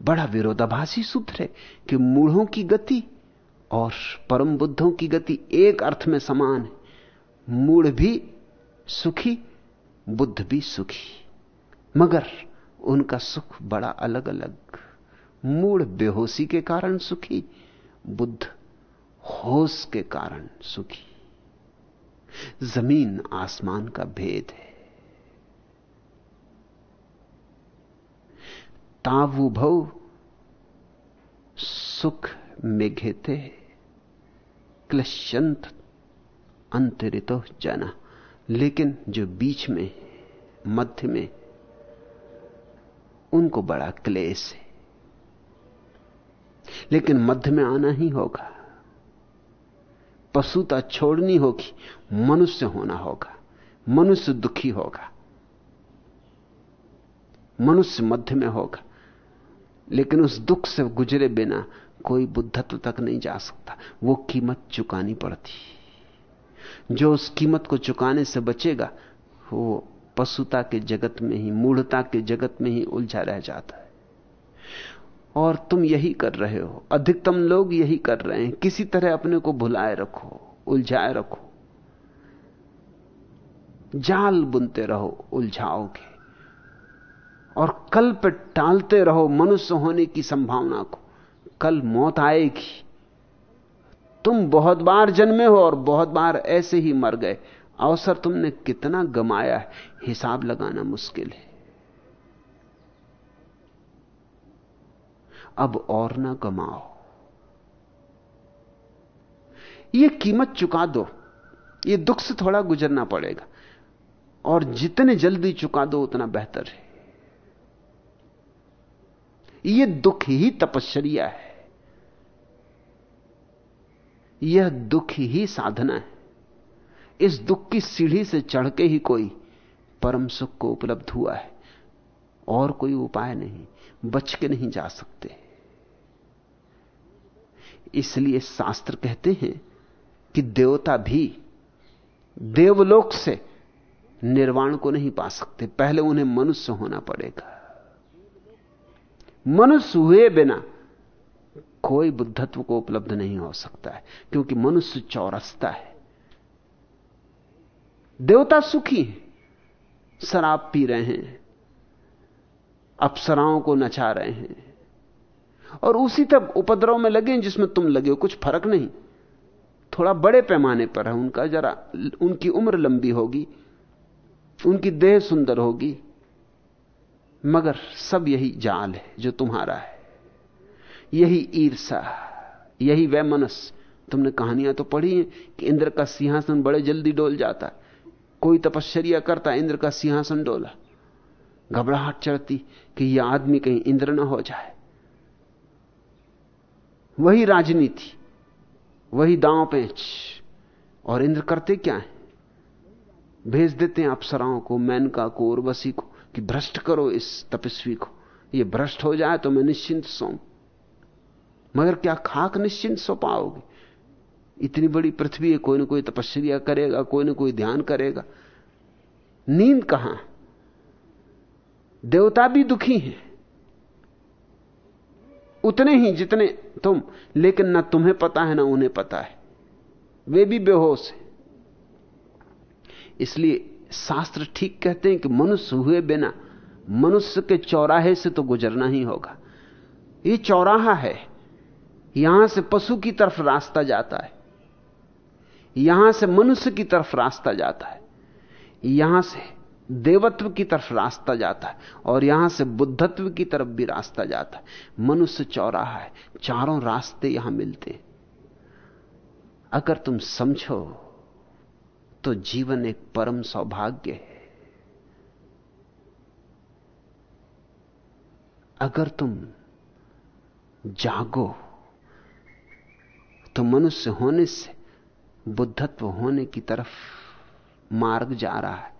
बड़ा विरोधाभासी सूत्र है कि मूढ़ों की गति और परम बुद्धों की गति एक अर्थ में समान है। मूढ़ भी सुखी, बुद्ध भी सुखी। मगर उनका सुख बड़ा अलग अलग मूढ़ बेहोशी के कारण सुखी, बुद्ध होश के कारण सुखी। ज़मीन आसमान का भेद है। तावु भव सुख मेघेते, क्लश्यंत अंतरितो जाना। लेकिन जो बीच में, मध्य में, उनको बड़ा क्लेश है। लेकिन मध्य में आना ही होगा। पशुता छोड़नी होगी, मनुष्य होना होगा, मनुष्य दुखी होगा, मनुष्य मध्य में होगा, लेकिन उस दुख से गुजरे बिना कोई बुद्धत्व तक नहीं जा सकता, वो कीमत चुकानी पड़ती। जो उस कीमत को चुकाने से बचेगा, वो पशुता के जगत में ही, मूढ़ता के जगत में ही उलझा रह जाता है। और तुम यही कर रहे हो। अधिकतम लोग यही कर रहे हैं। किसी तरह अपने को भुलाए रखो, उलझाए रखो। जाल बुनते रहो उलझाओगे और कल पे टालते रहो मनुष्य होने की संभावना को। कल मौत आएगी। तुम बहुत बार जन्मे हो और बहुत बार ऐसे ही मर गए। अवसर तुमने कितना गमाया है। हिसाब लगाना मुश्किल है। अब और ना गमाओ यह कीमत चुका दो। यह दुख से थोड़ा गुजरना पड़ेगा। और जितने जल्दी चुका दो, उतना बेहतर है। यह दुख ही तपश्चर्या है। यह दुख ही साधना है। इस दुख की सीढ़ी से चढ़ के ही कोई परम सुख को उपलब्ध हुआ है। और कोई उपाय नहीं, बच के नहीं जा सकते। इसलिए शास्त्र कहते हैं कि देवता भी देवलोक से निर्वाण को नहीं पा सकते। पहले उन्हें मनुष्य होना पड़ेगा। मनुष्य हुए बिना कोई बुद्धत्व को उपलब्ध नहीं हो सकता है, क्योंकि मनुष्य चौरसता है। देवता सुखी है, शराब पी रहे हैं अप्सराओं को नचा रहे हैं। और उसी तब उपद्रव में लगे जिसमें तुम लगे हो, कुछ फ़र्क नहीं। थोड़ा बड़े पैमाने पर है, उनका जरा, उनकी उम्र लंबी होगी, उनकी देह सुंदर होगी, मगर सब यही जाल है जो तुम्हारा है। यही ईर्षा यही वह मनस तुमने कहानियाँ तो पढ़ी हैं कि इंद्र का सिंहासन बड़े जल्दी डोल जाता। कोई तपश्चर्या करता, इंद्र का सिंहासन डोला। घबराहट चढ़ती कि यह आदमी कहीं इंद्र ना हो जाए। वही राजनीति, वही दांव पेंच, और इंद्र करते क्या है? भेज देते हैं अप्सराओं को, मैनका को, उर्वशी को, कि भ्रष्ट करो इस तपस्वी को। ये भ्रष्ट हो जाए तो मैं निश्चिंत सो मगर क्या खाक निश्चिंत सो पाओगे? इतनी बड़ी पृथ्वी है, कोई ना कोई तपस्या करेगा, कोई ना कोई ध्यान करेगा। नींद कहाँ? देवता भी दुखी हैं। उतने ही जितने तुम, लेकिन ना तुम्हें पता है, ना उन्हें पता है। वे भी बेहोश हैं। इसलिए शास्त्र ठीक कहते हैं कि मनुष्य हुए बिना, मनुष्य के चौराहे से तो गुजरना ही होगा। ये चौराहा है। यहाँ से पशु की तरफ़ रास्ता जाता है। यहाँ से मनुष्य की तरफ़ रास्ता जाता है। यहाँ से देवत्व की तरफ़ रास्ता जाता है और यहाँ से बुद्धत्व की तरफ़ भी रास्ता जाता है। मनुष्य चौराहा है, चारों रास्ते यहाँ मिलते अगर तुम समझो तो जीवन एक परम सौभाग्य है। अगर तुम जागो तो मनुष्य होने से बुद्धत्व होने की तरफ़ मार्ग जा रहा है।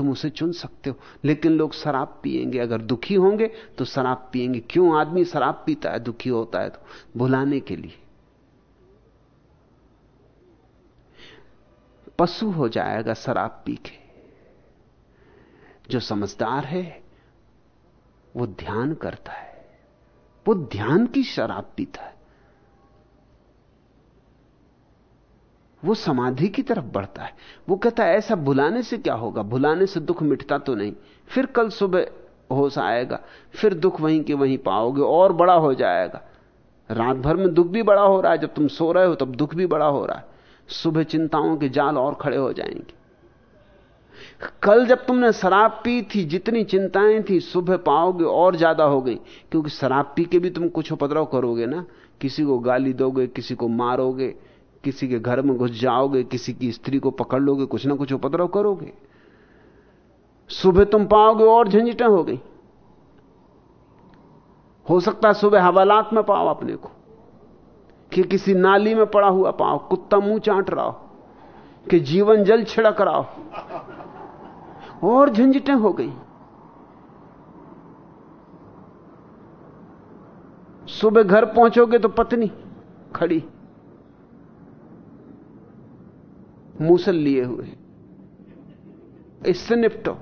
तुम उसे चुन सकते हो। लेकिन लोग शराब पिएँगे अगर दुखी होंगे तो शराब पिएँगे क्यों आदमी शराब पीता है, दुखी होता है तो? भुलाने के लिए। पशु हो जाएगा शराब पी के। जो समझदार है, वो ध्यान करता है। वो ध्यान की शराब पीता है। वो समाधि की तरफ़ बढ़ता है। वो कहता है, ऐसा भुलाने से क्या होगा? भुलाने से दुख मिटता तो नहीं। फिर कल सुबह होश आएगा, फिर दुख वहीं के वहीं पाओगे, और बड़ा हो जाएगा। रात भर में दुख भी बड़ा हो रहा है। जब तुम सो रहे हो, तब दुख भी बड़ा हो रहा है। सुबह चिंताओं के जाल और खड़े हो जाएँगे। कल जब तुमने शराब पी थी, जितनी चिंताएँ थी, सुबह पाओगे और ज़्यादा हो गई। क्योंकि शराब पी के भी तुम कुछ उपद्रव करोगे ना? किसी को गाली दोगे, किसी को मारोगे किसी के घर में घुस जाओगे, किसी की स्त्री को पकड़ लोगे, कुछ ना कुछ उपद्रव करोगे। सुबह तुम पाओगे और झंझटें हो गई। हो सकता है सुबह हवालात में पाओ अपने को, कि किसी नाली में पड़ा हुआ पाओ, कुत्ता मुँह चाट रहा हो, कि जीवन जल छिड़क रहा हो, और झंझटें हो गई। सुबह घर पहुंचोगे तो पत्नी खड़ी मूसल लिए हुए इससे निपटो।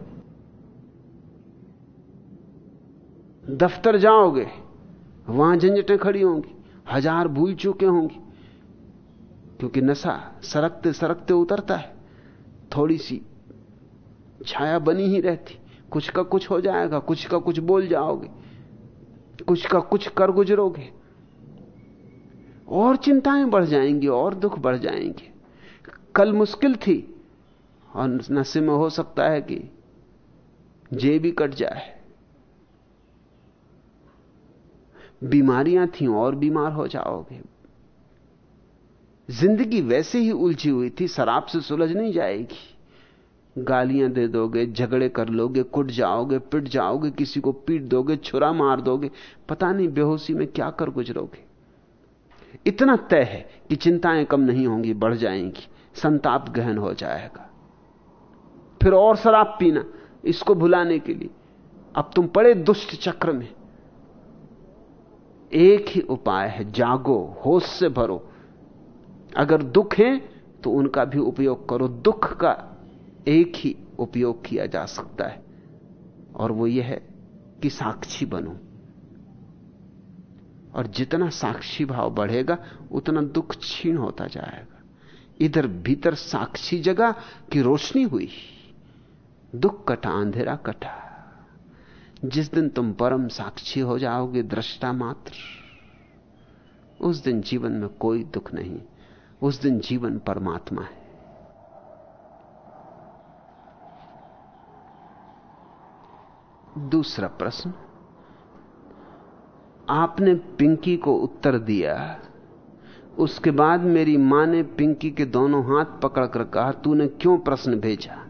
दफ्तर जाओगे, वहाँ झंझटें खड़ी होंगी, हज़ार भूल चुके होंगी, क्योंकि नशा सरकते सरकते उतरता है। थोड़ी सी छाया बनी ही रहती, कुछ का कुछ हो जाएगा, कुछ का कुछ बोल जाओगे, कुछ का कुछ कर गुजरोगे। और चिंताएँ बढ़ जाएँगी, और दुख बढ़ जाएँगे। कल मुश्किल थी। और नशे में हो सकता है कि जे भी कट जाए। बीमारियाँ थी, और बीमार हो जाओगे। ज़िंदगी वैसे ही उलझी हुई थी, शराब से सुलझ नहीं जाएगी। गालियाँ दे दोगे, झगड़े कर लोगे, कुट जाओगे, पिट जाओगे, किसी को पीट दोगे, छुरा मार दोगे। पता नहीं बेहोशी में क्या कर गुजरोगे। इतना तय है कि चिंताएँ कम नहीं होंगी, बढ़ जाएँगी। संताप गहन हो जाएगा। फिर और शराब पीना, इसको भुलाने के लिए। अब तुम पड़े दुष्ट चक्र में। एक ही उपाय है, जागो, होश से भरो। अगर दुख है तो उनका भी उपयोग करो। दुख का एक ही उपयोग किया जा सकता है। और वो यह है कि साक्षी बनो। और जितना साक्षी भाव बढ़ेगा, उतना दुख छीण होता जाएगा। इधर भीतर साक्षी जगह की रोशनी हुई। दुख कटा, अंधेरा कटा। जिस दिन तुम परम साक्षी हो जाओगे दृष्टा मात्र। उस दिन जीवन में कोई दुख नहीं। उस दिन जीवन परमात्मा है। दूसरा प्रश्न। आपने पिंकी को उत्तर दिया। उसके बाद मेरी माँ ने पिंकी के दोनों हाथ पकड़कर कहा, तूने क्यों प्रश्न भेजा?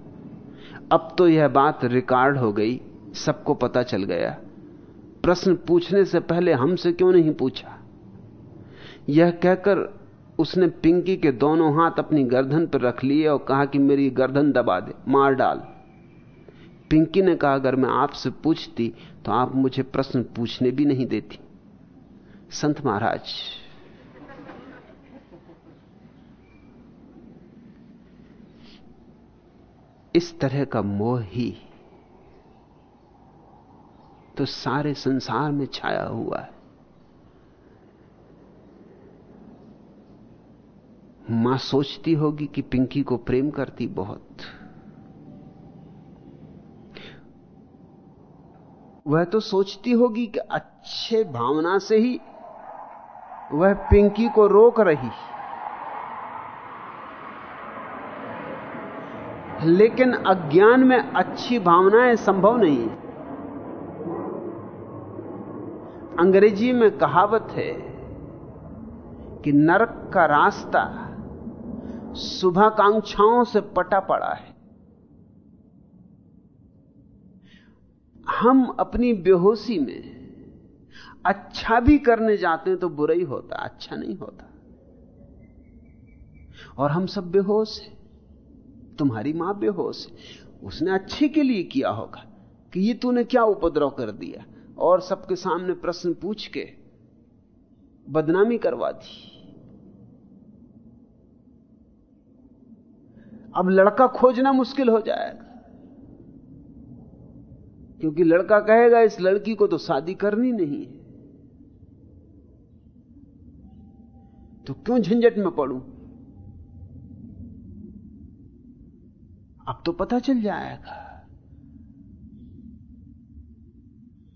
अब तो यह बात रिकॉर्ड हो गई, सबको पता चल गया। प्रश्न पूछने से पहले हमसे क्यों नहीं पूछा? यह कहकर उसने पिंकी के दोनों हाथ अपनी गर्दन पर रख लिए और कहा कि, मेरी गर्दन दबा दे, मार डाल। पिंकी ने कहा, अगर मैं आपसे पूछती तो आप मुझे प्रश्न पूछने भी नहीं देती। संत महाराज इस तरह का मोह ही तो सारे संसार में छाया हुआ है। माँ सोचती होगी कि पिंकी को प्रेम करती बहुत। वह तो सोचती होगी कि अच्छे भावना से ही वह पिंकी को रोक रही। लेकिन अज्ञान में अच्छी भावनाएँ संभव नहीं है। अंग्रेज़ी में कहावत है कि नरक का रास्ता शुभाकांक्षाओं से पटा पड़ा है। हम अपनी बेहोशी में अच्छा भी करने जाते हैं तो बुरा ही होता अच्छा नहीं होता। और हम सब बेहोश हैं। तुम्हारी माँ बेहोश है। उसने अच्छे के लिए किया होगा कि ये तूने क्या उपद्रव कर दिया और सबके सामने प्रश्न पूछ के बदनामी करवा दी। अब लड़का खोजना मुश्किल हो जाएगा। क्योंकि लड़का कहेगा, इस लड़की को तो शादी करनी नहीं है। तो क्यों झंझट में पड़ूं? अब तो पता चल जाएगा।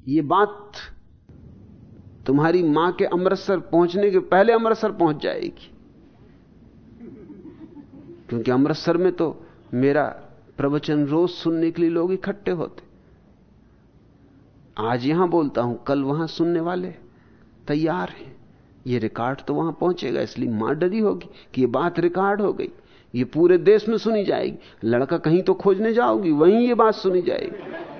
ये बात तुम्हारी माँ के अमृतसर पहुँचने के पहले अमृतसर पहुँच जाएगी। क्योंकि अमृतसर में तो मेरा प्रवचन रोज सुनने के लिए लोग इकट्ठे होते। आज यहाँ बोलता हूँ, कल वहाँ सुनने वाले तैयार हैं। ये रिकॉर्ड तो वहाँ पहुंचेगा, इसलिए माँ डरी होगी कि ये बात रिकॉर्ड हो गई। ये पूरे देश में सुनी जाएगी। लड़का कहीं तो खोजने जाओगी, वहीं ये बात सुनी जाएगी।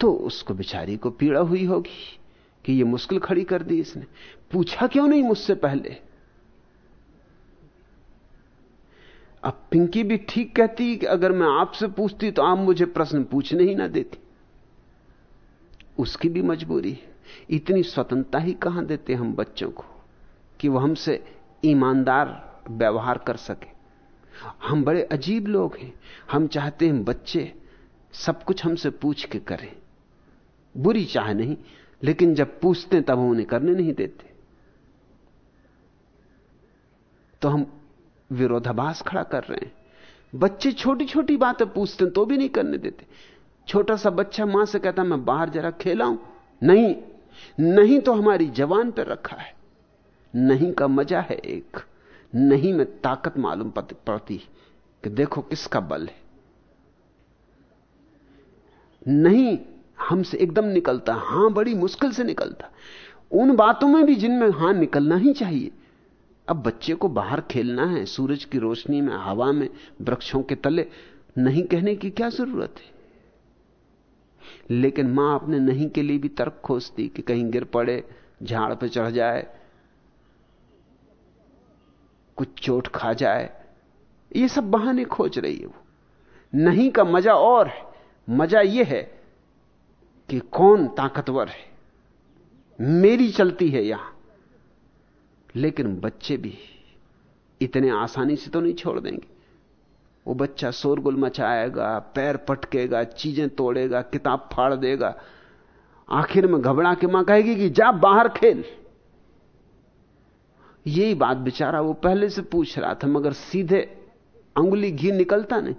तो उसको बेचारी को पीड़ा हुई होगी कि ये मुश्किल खड़ी कर दी इसने। पूछा क्यों नहीं मुझसे पहले? अब पिंकी भी ठीक कहती कि अगर मैं आपसे पूछती तो आप मुझे प्रश्न पूछने ही ना देती। उसकी भी मजबूरी है। इतनी स्वतंत्रता ही कहाँ देते हम बच्चों को? कि वह हमसे ईमानदार व्यवहार कर सके। हम बड़े अजीब लोग हैं। हम चाहते हैं बच्चे सब कुछ हमसे पूछ के करें। बुरी चाह नहीं, लेकिन जब पूछते तब हम उन्हें करने नहीं देते। तो हम विरोधाभास खड़ा कर रहे हैं। बच्चे छोटी छोटी बातें पूछते हैं तो भी नहीं करने देते। छोटा सा बच्चा माँ से कहता मैं बाहर जरा खेलाऊं। नहीं नहीं तो हमारी जवान पर रखा है। नहीं का मज़ा है एक। नहीं में ताकत मालूम पड़ती कि देखो किसका बल है। नहीं हमसे एकदम निकलता, हाँ बड़ी मुश्किल से निकलता। उन बातों में भी जिनमें हाँ निकलना ही चाहिए। अब बच्चे को बाहर खेलना है, सूरज की रोशनी में, हवा में, वृक्षों के तले, नहीं कहने की क्या ज़रूरत है? लेकिन माँ अपने नहीं के लिए भी तर्क खोजती कि कहीं गिर पड़े, झाड़ पे चढ़ जाए कुछ चोट खा जाए, ये सब बहाने खोज रही है वो। नहीं का मज़ा और है। मज़ा यह है कि कौन ताकतवर है। मेरी चलती है यहाँ। लेकिन बच्चे भी इतने आसानी से तो नहीं छोड़ देंगे। वो बच्चा शोरगुल मचाएगा, पैर पटकेगा, चीज़ें तोड़ेगा, किताब फाड़ देगा। आखिर में घबरा के माँ कहेगी कि जा बाहर खेल। यही बात बेचारा वो पहले से पूछ रहा था, मगर सीधे अंगुली घी निकलता नहीं।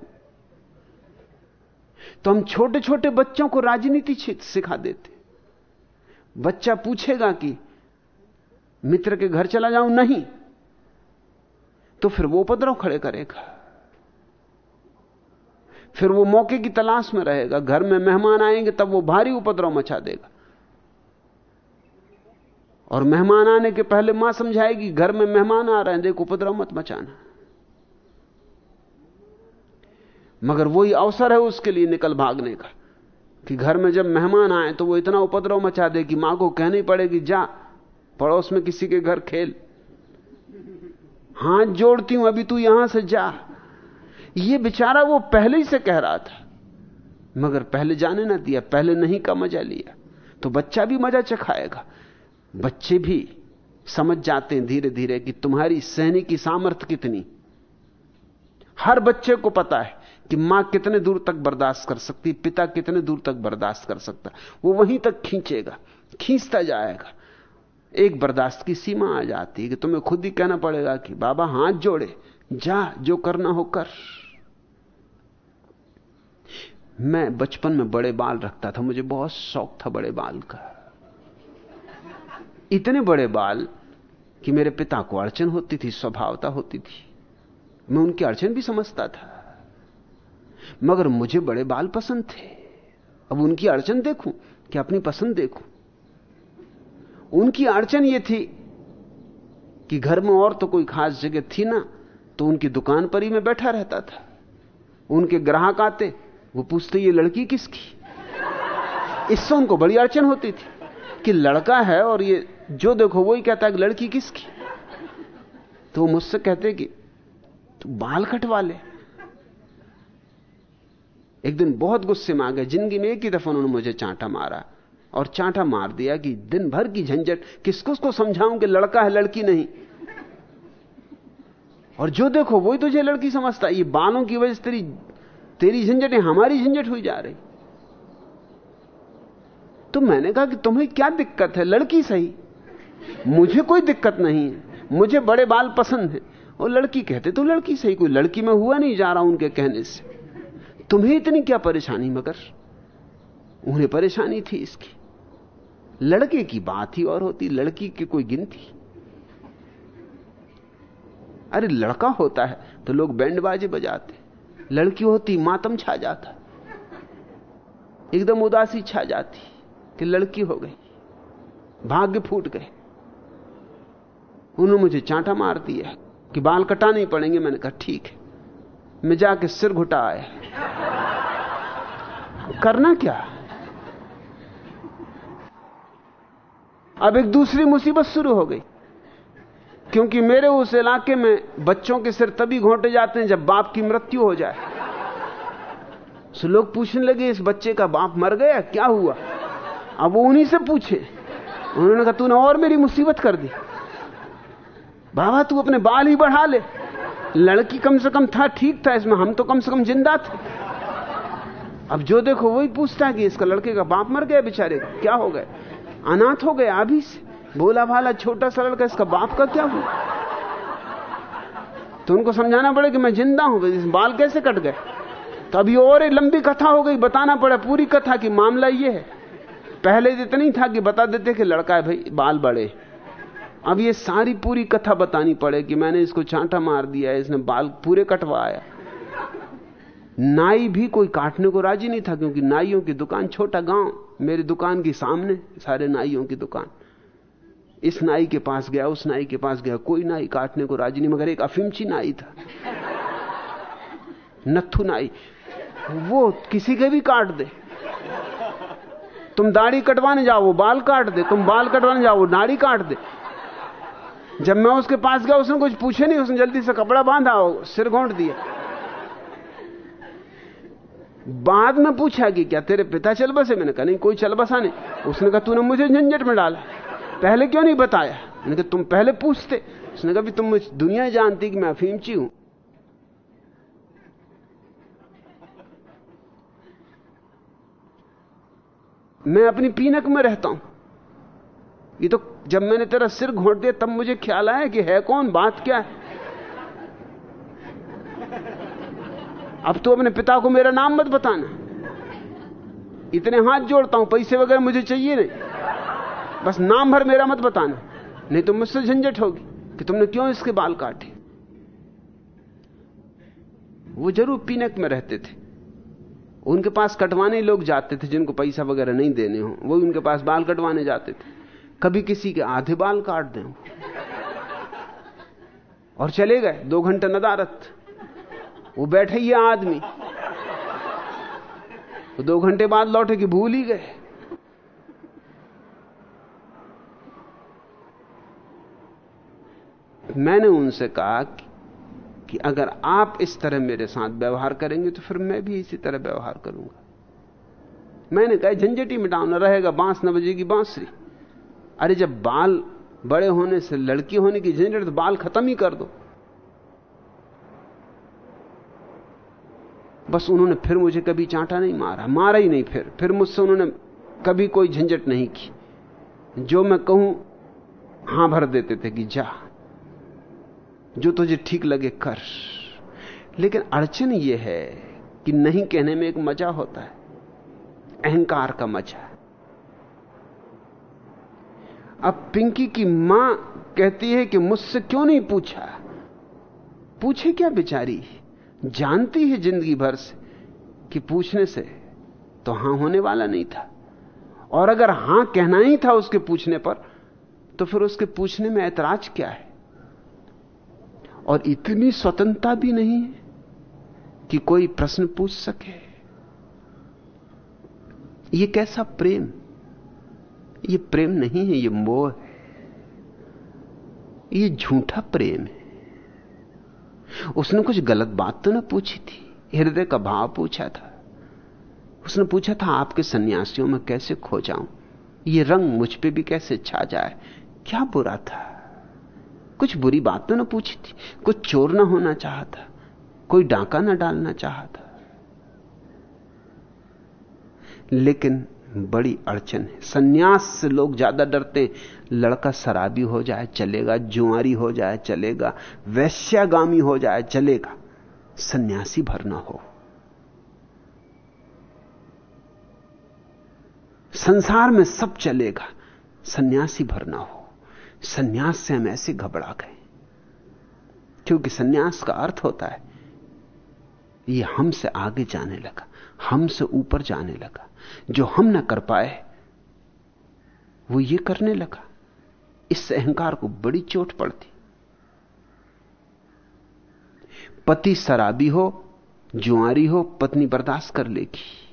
तो हम छोटे छोटे बच्चों को राजनीति सिखा देते। बच्चा पूछेगा कि, मित्र के घर चला जाऊँ नहीं? तो फिर वो उपद्रव खड़े करेगा। फिर वो मौके की तलाश में रहेगा। घर में मेहमान आएँगे, तब वो भारी उपद्रव मचा देगा। और मेहमान आने के पहले माँ समझाएगी, घर में मेहमान आ रहे हैं, देखो उपद्रव मत मचाना। मगर वही अवसर है उसके लिए निकल भागने का, कि घर में जब मेहमान आए तो वो इतना उपद्रव मचा दे कि माँ को कहनी पड़ेगी, जा, पड़ोस में किसी के घर खेल। हाथ जोड़ती हूँ, अभी तू यहाँ से जा। ये बेचारा वो पहले ही से कह रहा था, मगर पहले जाने ना दिया, पहले नहीं का मज़ा लिया। तो बच्चा भी मज़ा चखाएगा। बच्चे भी समझ जाते हैं धीरे धीरे कि तुम्हारी सहने की सामर्थ्य कितनी। हर बच्चे को पता है कि माँ कितने दूर तक बर्दाश्त कर सकती, पिता कितने दूर तक बर्दाश्त कर सकता। वो वहीं तक खींचेगा, खींचता जाएगा। एक बर्दाश्त की सीमा आ जाती है कि तुम्हें खुद ही कहना पड़ेगा कि, बाबा, हाथ जोड़े, जा, जो करना हो कर। मैं बचपन में बड़े बाल रखता था, मुझे बहुत शौक था बड़े बाल का। इतने बड़े बाल कि मेरे पिता को अड़चन होती थी, स्वभावता होती थी। मैं उनकी अड़चन भी समझता था। मगर मुझे बड़े बाल पसंद थे। अब उनकी अड़चन देखूँ कि अपनी पसंद देखूँ। उनकी अड़चन यह थी कि घर में और तो कोई खास जगह थी ना तो उनकी दुकान पर ही मैं बैठा रहता था। उनके ग्राहक आते, वो पूछते, ये लड़की किसकी? इससे उनको बड़ी अड़चन होती थी कि लड़का है और ये जो देखो वही कहता है कि लड़की किसकी? तो मुझसे कहते कि, तू बाल कटवा ले। एक दिन बहुत गुस्से में आ गए। ज़िंदगी में एक ही दफ़ा उन्होंने मुझे चांटा मारा और चांटा मार दिया कि दिन भर की झंझट, किसको उसको समझाऊं कि लड़का है, लड़की नहीं। और जो देखो, वही तुझे लड़की समझता ये बालों की वजह से तेरी तेरी झंझटें, हमारी झंझट हुई जा रही। तो मैंने कहा कि, तुम्हें क्या दिक्कत है? लड़की सही? मुझे कोई दिक्कत नहीं है। मुझे बड़े बाल पसंद है। और लड़की कहते तो लड़की सही, कोई लड़की में हुआ नहीं जा रहा उनके कहने से। तुम्हें इतनी क्या परेशानी मगर? उन्हें परेशानी थी इसकी। लड़के की बात ही और होती, लड़की की कोई गिनती। अरे लड़का होता है तो लोग बैंड बाजे बजाते। लड़की होती, मातम छा जाता। एकदम उदासी छा जाती कि लड़की हो गई। भाग्य फूट गए। उन्होंने मुझे चांटा मार दिया कि बाल कटाने पड़ेंगे। मैंने कहा, ठीक है। मैं जाके सिर घुटा आया करना क्या? अब एक दूसरी मुसीबत शुरू हो गई, क्योंकि मेरे उस इलाके में बच्चों के सिर तभी घोंटे जाते हैं जब बाप की मृत्यु हो जाए। सो लोग पूछने लगे, इस बच्चे का बाप मर गया? क्या हुआ? अब वो उन्हीं से पूछे। उन्होंने कहा, तूने और मेरी मुसीबत कर दी। बाबा, तू अपने बाल ही बढ़ा ले। लड़की कम से कम था, ठीक था, इसमें हम तो कम से कम ज़िंदा थे। अब जो देखो वही पूछता है कि इसका लड़के का बाप मर गया बेचारे क्या हो गए अनाथ हो गए अभी से। बोला भाला छोटा सा लड़का, इसका बाप का क्या हुआ? तो उनको समझाना पड़े कि मैं ज़िंदा हूँ बाल कैसे कट गए? तो अभी और एक लंबी कथा हो गई, बताना पड़ा पूरी कथा की, मामला ये है। पहले इतना ही था कि बता देते कि लड़का है भाई, बाल बड़े। अब ये सारी पूरी कथा बतानी पड़े कि मैंने इसको चांटा मार दिया, इसने बाल पूरे कटवाया नाई भी कोई काटने को राज़ी नहीं था, क्योंकि नाइयों की दुकान छोटा गाँव, मेरी दुकान के सामने, सारे नाइयों की दुकान। इस नाई के पास गया, उस नाई के पास गया, कोई नाई काटने को राज़ी नहीं, मगर एक अफिमची नाई था। नथु नाई। वो किसी के भी काट दे। तुम दाढ़ी कटवाने जाओ, वो बाल काट दे। तुम बाल कटवाने जाओ, वो दाढ़ी काट दे। जब मैं उसके पास गया, उसने कुछ पूछे नहीं, उसने जल्दी से कपड़ा बांधा सिर घोंट दिया बाद में पूछा कि क्या तेरे पिता चल बसे मैंने कहा, नहीं, कोई चल बसा नहीं। उसने कहा, तूने मुझे झंझट में डाला। पहले क्यों नहीं बताया? मैंने कहा, तुम पहले पूछते। उसने कहा भी तुम दुनिया जानती कि मैं अफीमची हूँ। मैं अपनी पीनक में रहता हूँ। ये तो जब मैंने तेरा सिर घोट दिया, तब मुझे ख्याल आया कि है कौन? बात क्या है? अब तो अपने पिता को मेरा नाम मत बताना। इतने हाथ जोड़ता हूँ, पैसे वगैरह मुझे चाहिए नहीं। बस नाम भर मेरा मत बताना। नहीं तो मुझसे झंझट होगी कि तुमने क्यों इसके बाल काटे? वो ज़रूर पीनक में रहते थे। उनके पास कटवाने लोग जाते थे जिनको पैसा वगैरह नहीं देने हो। वो उनके पास बाल कटवाने जाते थे। कभी किसी के आधे बाल काट दें। और चले गए दो घंटे नदारत। वो बैठे ये आदमी। तो दो घंटे बाद लौटे कि भूल ही गए। मैंने उनसे कहा कि, कि अगर आप इस तरह मेरे साथ व्यवहार करेंगे तो फिर मैं भी इसी तरह व्यवहार करूँगा। मैंने कहा झंझटी मिटाना रहेगा बाँस न बजेगी बांसुरी। अरे जब बाल बड़े होने से, लड़की होने की झंझट तो बाल खत्म ही कर दो। बस उन्होंने फिर मुझे कभी चांटा नहीं मारा मारा ही नहीं फिर। फिर मुझसे उन्होंने कभी कोई झंझट नहीं की। जो मैं कहूँ, हाँ भर देते थे कि जा, जो तुझे ठीक लगे कर। लेकिन अड़चन यह है कि नहीं कहने में एक मज़ा होता है, अहंकार का मज़ा। अब पिंकी की माँ कहती है कि मुझसे क्यों नहीं पूछा? पूछे क्या बेचारी? जानती है ज़िंदगी भर से कि पूछने से तो हाँ होने वाला नहीं था। और अगर हाँ कहना ही था उसके पूछने पर तो फिर उसके पूछने में ऐतराज क्या है? और इतनी स्वतंत्रता भी नहीं है कि कोई प्रश्न पूछ सके। यह कैसा प्रेम? ये प्रेम नहीं है, ये मोह है। ये झूठा प्रेम है। उसने कुछ गलत बात तो ना पूछी थी, हृदय का भाव पूछा था। उसने पूछा था, आपके सन्यासियों में कैसे खो जाऊँ? ये रंग मुझ पे भी कैसे छा जाए? क्या बुरा था? कुछ बुरी बात तो ना पूछी थी। कुछ चोर ना होना चाहता। कोई डांका ना डालना चाहता। लेकिन बड़ी अड़चन है। सन्यास से लोग ज़्यादा डरते लड़का शराबी हो जाए, चलेगा, जुआरी हो जाए, चलेगा, वैश्यागामी हो जाए, चलेगा। सन्यासी भरना हो। संसार में सब चलेगा, सन्यासी भरना हो। सन्यास से हम ऐसे घबरा गए। क्योंकि सन्यास का अर्थ होता है, ये हमसे आगे जाने लगा, हमसे ऊपर जाने लगा। जो हम ना कर पाए, वो ये करने लगा। इस अहंकार को बड़ी चोट पड़ती। पति शराबी हो, जुआरी हो, पत्नी बर्दाश्त कर लेगी।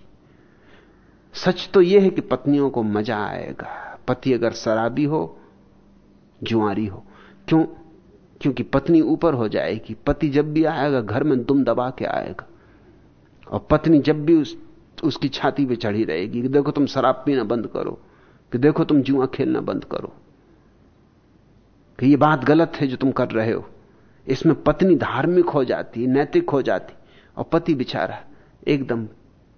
सच तो यह है कि पत्नियों को मज़ा आएगा। पति अगर शराबी हो, जुआरी हो, क्यों? क्योंकि पत्नी ऊपर हो जाएगी। पति जब भी आएगा, घर में दुम दबा के आएगा। और पत्नी जब भी उस उसकी छाती पे चढ़ी रहेगी कि देखो तुम शराब पीना बंद करो, कि देखो तुम जुआ खेलना बंद करो, कि ये बात गलत है जो तुम कर रहे हो। इसमें पत्नी धार्मिक हो जाती नैतिक हो जाती और पति बिचारा एकदम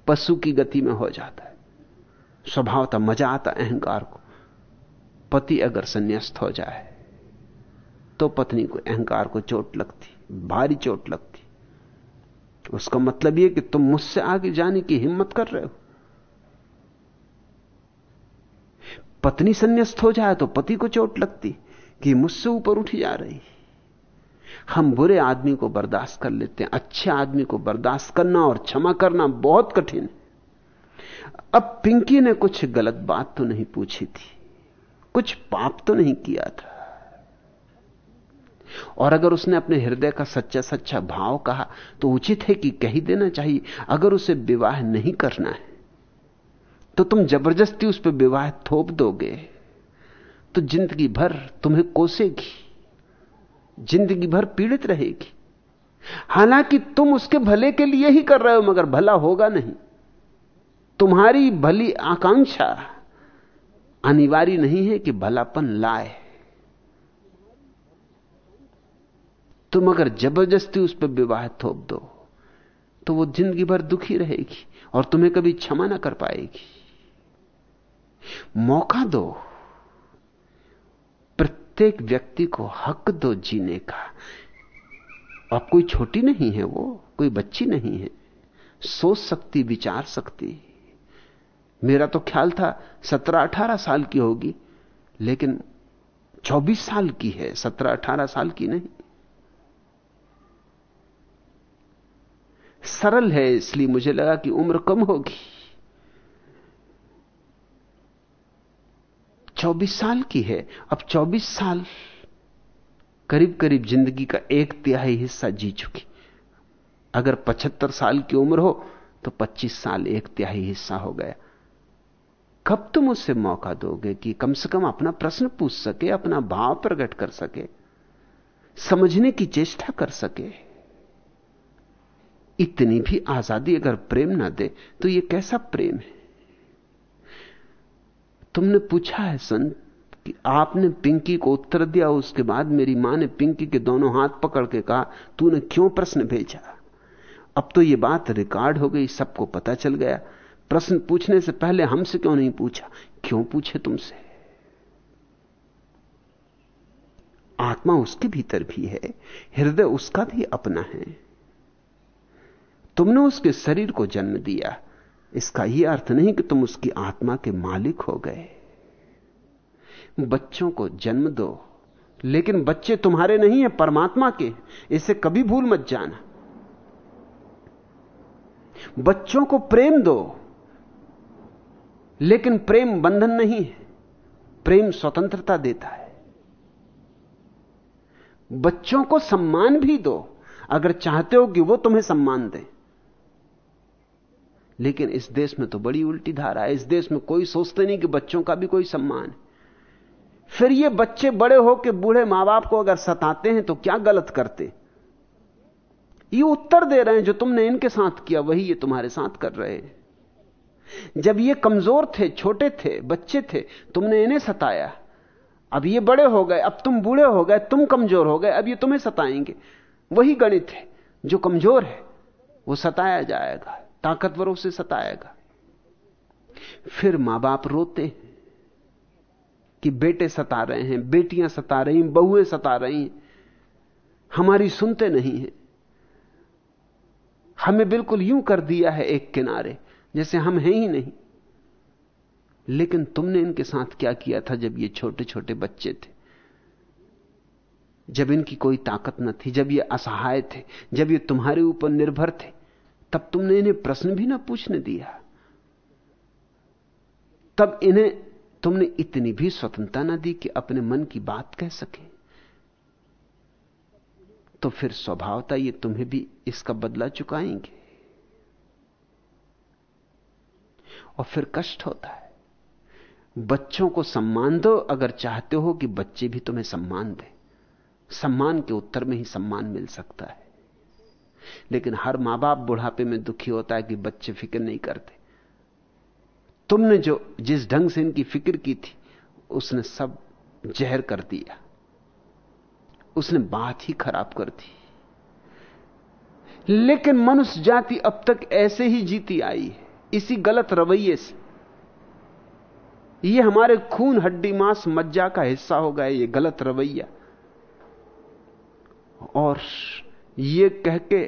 पशु की गति में हो जाता है। स्वभावता मज़ा आता अहंकार को। पति अगर संन्यास्त हो जाए तो पत्नी को अहंकार को चोट लगती, भारी चोट लगती। उसका मतलब यह कि तुम मुझसे आगे जाने की हिम्मत कर रहे हो। पत्नी संन्यास्त हो जाए तो पति को चोट लगती कि मुझसे ऊपर उठी जा रही। हम बुरे आदमी को बर्दाश्त कर लेते हैं, अच्छे आदमी को बर्दाश्त करना और क्षमा करना बहुत कठिन है। अब पिंकी ने कुछ गलत बात तो नहीं पूछी थी, कुछ पाप तो नहीं किया था। और अगर उसने अपने हृदय का सच्चा सच्चा भाव कहा तो उचित है कि कह देना चाहिए, अगर उसे विवाह नहीं करना है तो तुम ज़बरदस्ती उस पर विवाह थोप दोगे। तो ज़िंदगी भर तुम्हें कोसेगी, ज़िंदगी भर पीड़ित रहेगी। हालाँकि तुम उसके भले के लिए ही कर रहे हो, मगर भला होगा नहीं। तुम्हारी भली आकांक्षा अनिवार्य नहीं है कि भलापन लाए। तुम अगर ज़बरदस्ती उस पर विवाह थोप दो तो वो ज़िंदगी भर दुखी रहेगी और तुम्हें कभी क्षमा ना कर पाएगी। मौका दो। प्रत्येक व्यक्ति को हक दो जीने का। अब कोई छोटी नहीं है वो, कोई बच्ची नहीं है। सोच सकती, विचार सकती। मेरा तो ख्याल था सत्रह अठारह साल की होगी, लेकिन चौबीस साल की है सत्रह अठारह साल की नहीं। सरल है, इसलिए मुझे लगा कि उम्र कम होगी। चौबीस साल की है। अब चौबीस साल करीब करीब ज़िंदगी का एक तिहाई हिस्सा जी चुकी। अगर पचहत्तर साल की उम्र हो तो पच्चीस साल एक तिहाई हिस्सा हो गया। कब तुम उससे मौका दोगे कि कम से कम अपना प्रश्न पूछ सके, अपना भाव प्रकट कर सके, समझने की चेष्टा कर सके? इतनी भी आज़ादी अगर प्रेम ना दे तो यह कैसा प्रेम है? तुमने पूछा है संत कि आपने पिंकी को उत्तर दिया, उसके बाद मेरी माँ ने पिंकी के दोनों हाथ पकड़ के कहा, तूने क्यों प्रश्न भेजा? अब तो यह बात रिकॉर्ड हो गई, सबको पता चल गया। प्रश्न पूछने से पहले हमसे क्यों नहीं पूछा? क्यों पूछे तुमसे? आत्मा उसके भीतर भी है, हृदय उसका भी अपना है। तुमने उसके शरीर को जन्म दिया। इसका यह अर्थ नहीं कि तुम उसकी आत्मा के मालिक हो गए। बच्चों को जन्म दो, लेकिन बच्चे तुम्हारे नहीं है, परमात्मा के। इसे कभी भूल मत जाना। बच्चों को प्रेम दो, लेकिन प्रेम बंधन नहीं है। प्रेम स्वतंत्रता देता है। बच्चों को सम्मान भी दो, अगर चाहते हो कि वो तुम्हें सम्मान दें। लेकिन इस देश में तो बड़ी उल्टी धारा है। इस देश में कोई सोचते नहीं कि बच्चों का भी कोई सम्मान है। फिर ये बच्चे बड़े होकर बूढ़े माँ बाप को अगर सताते हैं तो क्या गलत करते? ये उत्तर दे रहे हैं, जो तुमने इनके साथ किया, वही ये तुम्हारे साथ कर रहे हैं। जब ये कमज़ोर थे, छोटे थे, बच्चे थे, तुमने इन्हें सताया। अब ये बड़े हो गए, अब तुम बूढ़े हो गए, तुम कमज़ोर हो गए, अब ये तुम्हें सताएँगे। वही गणित है, जो कमज़ोर है, वो सताया जाएगा। ताकतवरों से सताएगा। फिर माँ बाप रोते हैं कि बेटे सता रहे हैं, बेटियाँ सता रही, बहुएँ सता रही हैं हमारी सुनते नहीं हैं। हमें बिल्कुल यूँ कर दिया है एक किनारे, जैसे हम हैं ही नहीं। लेकिन तुमने इनके साथ क्या किया था जब ये छोटे छोटे बच्चे थे? जब इनकी कोई ताकत न थी, जब ये असहाय थे, जब ये तुम्हारे ऊपर निर्भर थे तब तुमने इन्हें प्रश्न भी ना पूछने दिया। तब इन्हें तुमने इतनी भी स्वतंत्रता ना दी कि अपने मन की बात कह सके। तो फिर स्वभावता ये तुम्हें भी इसका बदला चुकाएँगे। और फिर कष्ट होता है। बच्चों को सम्मान दो, अगर चाहते हो कि बच्चे भी तुम्हें सम्मान दें। सम्मान के उत्तर में ही सम्मान मिल सकता है। लेकिन हर माँ बाप बुढ़ापे में दुखी होता है कि बच्चे फ़िक्र नहीं करते। तुमने जो, जिस ढंग से इनकी फ़िक्र की थी, उसने सब जहर कर दिया। उसने बात ही खराब कर दी। लेकिन मनुष्य जाति अब तक ऐसे ही जीती आई है। इसी गलत रवैये से। यह हमारे खून हड्डी मांस मज्जा का हिस्सा हो गया ये गलत रवैया। और ये कह के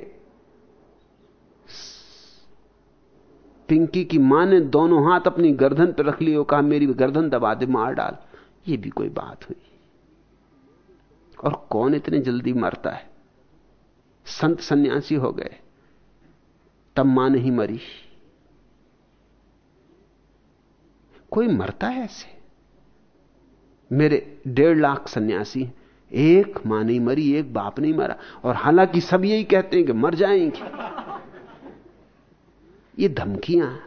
पिंकी की माँ ने दोनों हाथ अपनी गर्दन पर रख ली और कहा, मेरी गर्दन दबा दे, मार डाल। ये भी कोई बात हुई। और कौन इतने जल्दी मरता है? संत सन्यासी हो गए। तब माँ नहीं मरी। कोई मरता है ऐसे? मेरे डेढ़ लाख सन्यासी एक माँ नहीं मरी, एक बाप नहीं मरा। और हालाँकि सब यही कहते हैं कि मर जाएँगे। ये धमकियाँ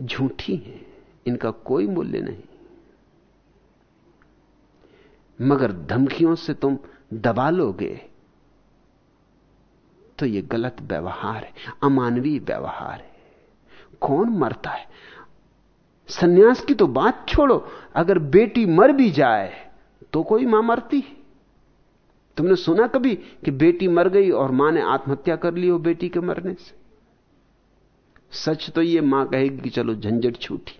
झूठी हैं, इनका कोई मूल्य नहीं। मगर धमकियों से तुम दबा लोगे तो यह गलत व्यवहार है, अमानवीय व्यवहार है। कौन मरता है? सन्यास की तो बात छोड़ो, अगर बेटी मर भी जाए तो कोई माँ मरती? तुमने सुना कभी कि बेटी मर गई और माँ ने आत्महत्या कर ली हो बेटी के मरने से? सच तो ये माँ कहेगी कि चलो झंझट छूटी।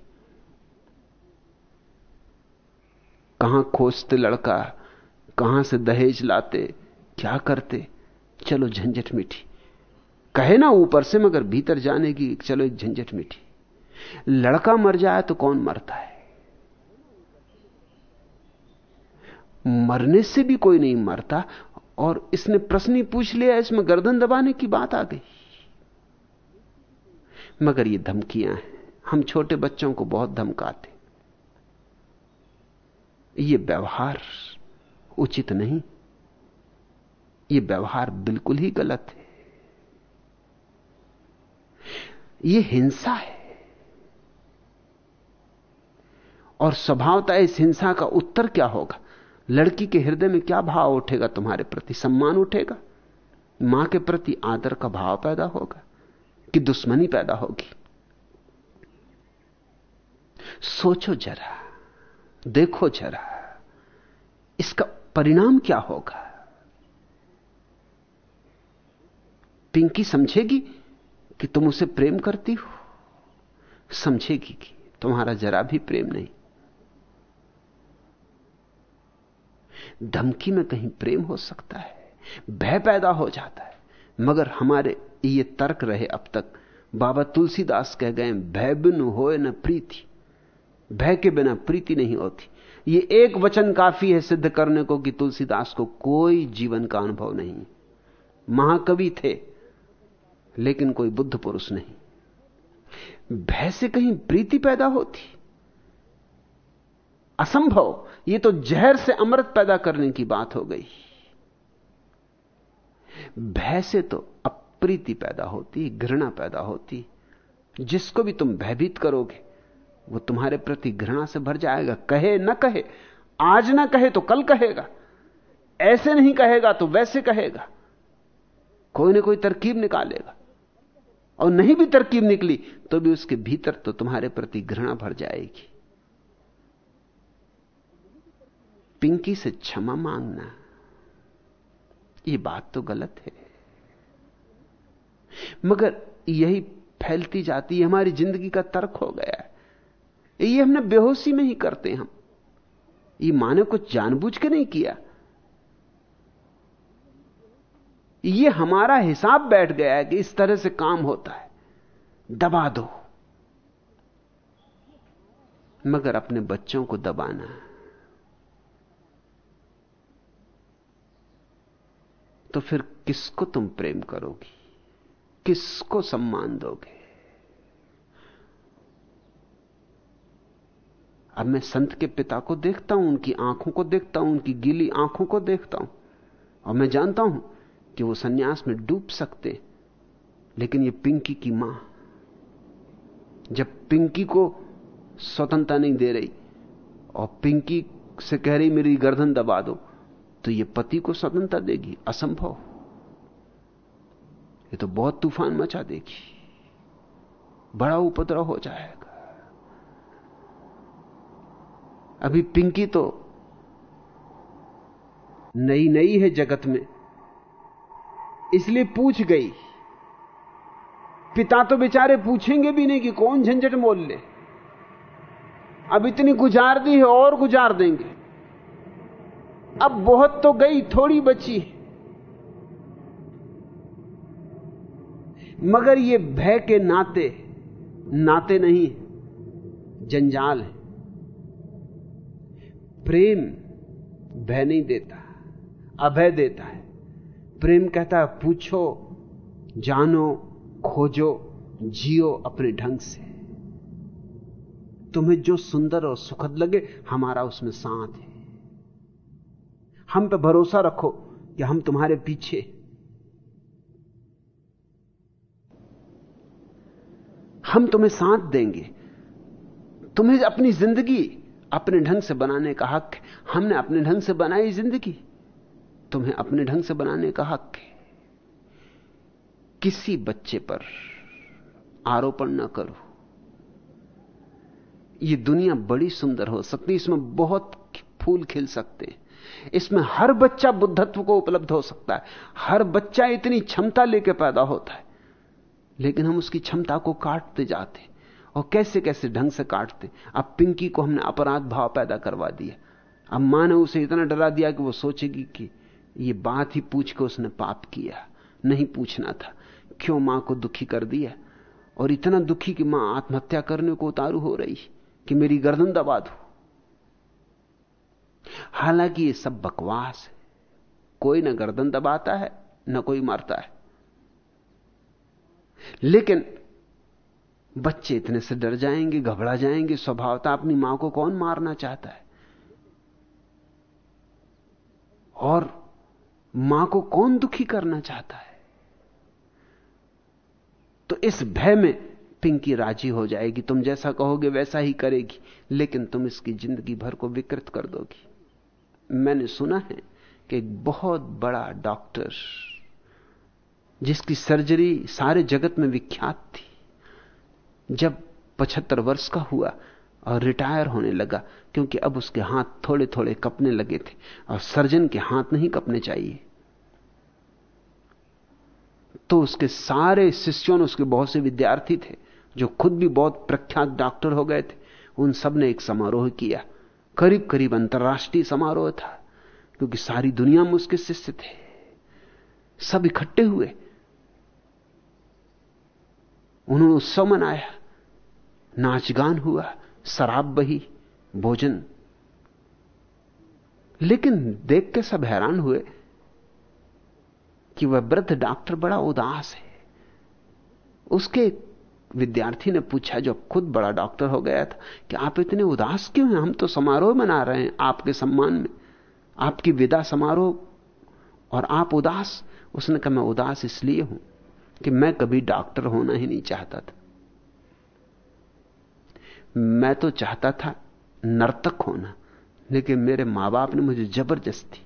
कहाँ खोजते लड़का? कहाँ से दहेज लाते? क्या करते? चलो झंझट मिठी कहे ना ऊपर से मगर भीतर जाने की चलो एक झंझट मिठी लड़का मर जाए तो कौन मरता है? मरने से भी कोई नहीं मरता, और इसने प्रश्न ही पूछ लिया, इसमें गर्दन दबाने की बात आ गई। मगर ये धमकियाँ हैं। हम छोटे बच्चों को बहुत धमकाते। ये व्यवहार उचित नहीं। ये व्यवहार बिल्कुल ही गलत है। ये हिंसा है। और स्वभावता इस हिंसा का उत्तर क्या होगा? लड़की के हृदय में क्या भाव उठेगा? तुम्हारे प्रति सम्मान उठेगा? माँ के प्रति आदर का भाव पैदा होगा कि दुश्मनी पैदा होगी? सोचो जरा, देखो जरा, इसका परिणाम क्या होगा? पिंकी समझेगी कि तुम उसे प्रेम करती हो? समझेगी कि तुम्हारा जरा भी प्रेम नहीं। धमकी में कहीं प्रेम हो सकता है, भय पैदा हो जाता है। मगर हमारे ये तर्क रहे अब तक, बाबा तुलसीदास कह गए, भय बिन होए न प्रीति, भय के बिना प्रीति नहीं होती। ये एक वचन काफ़ी है सिद्ध करने को कि तुलसीदास को कोई जीवन का अनुभव नहीं। महाकवि थे, लेकिन कोई बुद्ध पुरुष नहीं। भय से कहीं प्रीति पैदा होती असंभव। ये तो जहर से अमृत पैदा करने की बात हो गई। भय से तो अप्रीति पैदा होती, घृणा पैदा होती। जिसको भी तुम भयभीत करोगे, वो तुम्हारे प्रति घृणा से भर जाएगा। कहे न कहे, आज ना कहे तो कल कहेगा। ऐसे नहीं कहेगा तो वैसे कहेगा। कोई ना कोई तरकीब निकालेगा। और नहीं भी तरकीब निकली तो भी उसके भीतर तो तुम्हारे प्रति घृणा भर जाएगी। पिंकी से क्षमा मांगना यह बात तो गलत है। मगर यही फैलती जाती है, हमारी ज़िंदगी का तर्क हो गया है। ये हमने बेहोशी में ही करते हम। ये माने कुछ जानबूझ के नहीं किया। ये हमारा हिसाब बैठ गया है कि इस तरह से काम होता है। दबा दो। मगर अपने बच्चों को दबाना तो फिर किसको तुम प्रेम करोगी? किसको सम्मान दोगे? अब मैं संत के पिता को देखता हूँ, उनकी आँखों को देखता हूँ, उनकी गीली आँखों को देखता हूँ। और मैं जानता हूँ कि वो सन्यास में डूब सकते, लेकिन ये पिंकी की माँ, जब पिंकी को स्वतंत्रता नहीं दे रही, और पिंकी से कह रही, मेरी गर्दन दबा दो तो ये पति को स्वतंत्रता देगी, असंभव। ये तो बहुत तूफ़ान मचा देगी। बड़ा उपद्रव हो जाएगा। अभी पिंकी तो नई नई है जगत में। इसलिए पूछ गई। पिता तो बेचारे पूछेंगे भी नहीं कि कौन झंझट मोल ले। अब इतनी गुजार दी है और गुजार देंगे। अब बहुत तो गई, थोड़ी बची है। मगर ये भय के नाते नाते नहीं, जंजाल है। प्रेम भय नहीं देता, अभय देता है। प्रेम कहता है, पूछो, जानो, खोजो, जियो अपने ढंग से। तुम्हें जो सुंदर और सुखद लगे, हमारा उसमें साथ है। हम पे भरोसा रखो कि हम तुम्हारे पीछे। हम तुम्हें साथ देंगे। तुम्हें अपनी ज़िंदगी अपने ढंग से बनाने का हक है। हमने अपने ढंग से बनाई ज़िंदगी। तुम्हें अपने ढंग से बनाने का हक है। किसी बच्चे पर आरोपण ना करो। यह दुनिया बड़ी सुंदर हो सकती इसमें बहुत फूल खिल सकते हैं। इसमें हर बच्चा बुद्धत्व को उपलब्ध हो सकता है। हर बच्चा इतनी क्षमता लेकर पैदा होता है। लेकिन हम उसकी क्षमता को काटते जाते और कैसे कैसे ढंग से काटते अब पिंकी को हमने अपराध भाव पैदा करवा दिया। अब माँ ने उसे इतना डरा दिया कि वो सोचेगी कि ये बात ही पूछ के उसने पाप किया। नहीं पूछना था। क्यों माँ को दुखी कर दिया? और इतना दुखी कि माँ आत्महत्या करने को उतारू हो रही कि मेरी गर्दन दबा दो। हालाँकि ये सब बकवास है। कोई ना गर्दन दबाता है, न कोई मारता है। लेकिन बच्चे इतने से डर जाएँगे, घबरा जाएँगे, स्वभावता अपनी माँ को कौन मारना चाहता है? और माँ को कौन दुखी करना चाहता है? तो इस भय में पिंकी राज़ी हो जाएगी। तुम जैसा कहोगे वैसा ही करेगी, लेकिन तुम इसकी ज़िंदगी भर को विकृत कर दोगी। मैंने सुना है कि एक बहुत बड़ा डॉक्टर, जिसकी सर्जरी सारे जगत में विख्यात थी, जब पचहत्तर वर्ष का हुआ और रिटायर होने लगा, क्योंकि अब उसके हाथ थोड़े थोड़े कपने लगे थे और सर्जन के हाथ नहीं कपने चाहिए। तो उसके सारे शिष्यों ने उसके बहुत से विद्यार्थी थे, जो खुद भी बहुत प्रख्यात डॉक्टर हो गए थे, उन सबने एक समारोह किया। करीब करीब अंतर्राष्ट्रीय समारोह था, क्योंकि सारी दुनिया में उसके शिष्य थे। सब इकट्ठे हुए। उन्होंने उत्सव मनाया। नाच गान हुआ, शराब बही, भोजन। लेकिन देख के सब हैरान हुए कि वह वृद्ध डॉक्टर बड़ा उदास है। उसके विद्यार्थी ने पूछा जो खुद बड़ा डॉक्टर हो गया था, कि आप इतने उदास क्यों हैं? हम तो समारोह मना रहे हैं आपके सम्मान में। आपकी विदा समारोह, और आप उदास। उसने कहा, मैं उदास इसलिए हूँ कि मैं कभी डॉक्टर होना ही नहीं चाहता था। मैं तो चाहता था नर्तक होना, लेकिन मेरे माँ बाप ने मुझे ज़बरदस्ती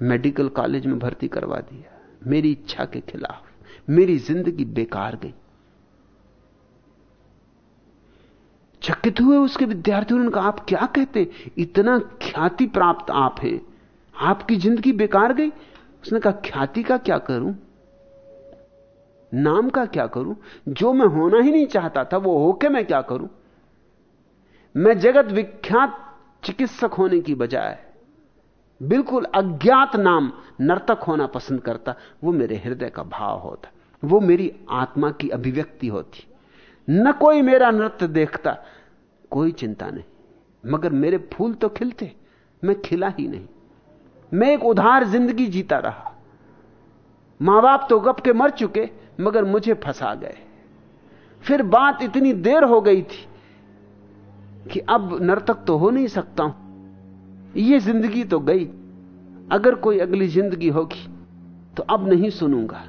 मेडिकल कॉलेज में भर्ती करवा दिया। मेरी इच्छा के खिलाफ, मेरी ज़िंदगी बेकार गई। चकित हुए उसके विद्यार्थियों ने कहा आप क्या कहते इतना ख्याति प्राप्त आप हैं। आपकी ज़िंदगी बेकार गई। उसने कहा, ख्याति का क्या करूँ? नाम का क्या करूँ? जो मैं होना ही नहीं चाहता था, वो होके मैं क्या करूँ? मैं जगत विख्यात चिकित्सक होने की बजाय बिल्कुल अज्ञात नाम नर्तक होना पसंद करता। वो मेरे हृदय का भाव होता। वो मेरी आत्मा की अभिव्यक्ति होती। न कोई मेरा नृत्य देखता कोई चिंता नहीं। मगर मेरे फूल तो खिलते, मैं खिला ही नहीं। मैं एक उधार ज़िंदगी जीता रहा। माँ बाप तो गप के मर चुके, मगर मुझे फंसा गए। फिर बात इतनी देर हो गई थी कि अब नर्तक तो हो नहीं सकता हूँ। यह ज़िंदगी तो गई। अगर कोई अगली ज़िंदगी होगी तो अब नहीं सुनूँगा।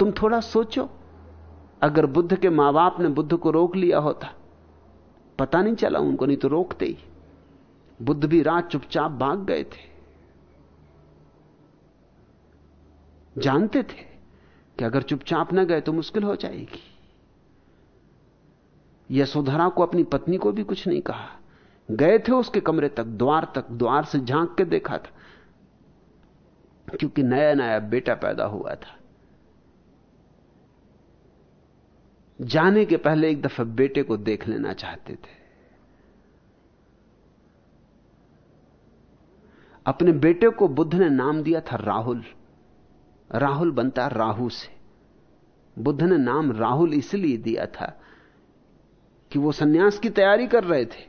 तुम थोड़ा सोचो। अगर बुद्ध के माँ बाप ने बुद्ध को रोक लिया होता, पता नहीं चला उनको, नहीं तो रोकते ही। बुद्ध भी रात चुपचाप भाग गए थे। जानते थे कि अगर चुपचाप न गए तो मुश्किल हो जाएगी। यशोधरा को अपनी पत्नी को भी कुछ नहीं कहा। गए थे उसके कमरे तक, द्वार तक, द्वार से झाँक के देखा था, क्योंकि नया नया बेटा पैदा हुआ था। जाने के पहले एक दफ़ा बेटे को देख लेना चाहते थे। अपने बेटे को बुद्ध ने नाम दिया था राहुल। राहुल बनता राहु से। बुद्ध ने नाम राहुल इसलिए दिया था कि वो सन्यास की तैयारी कर रहे थे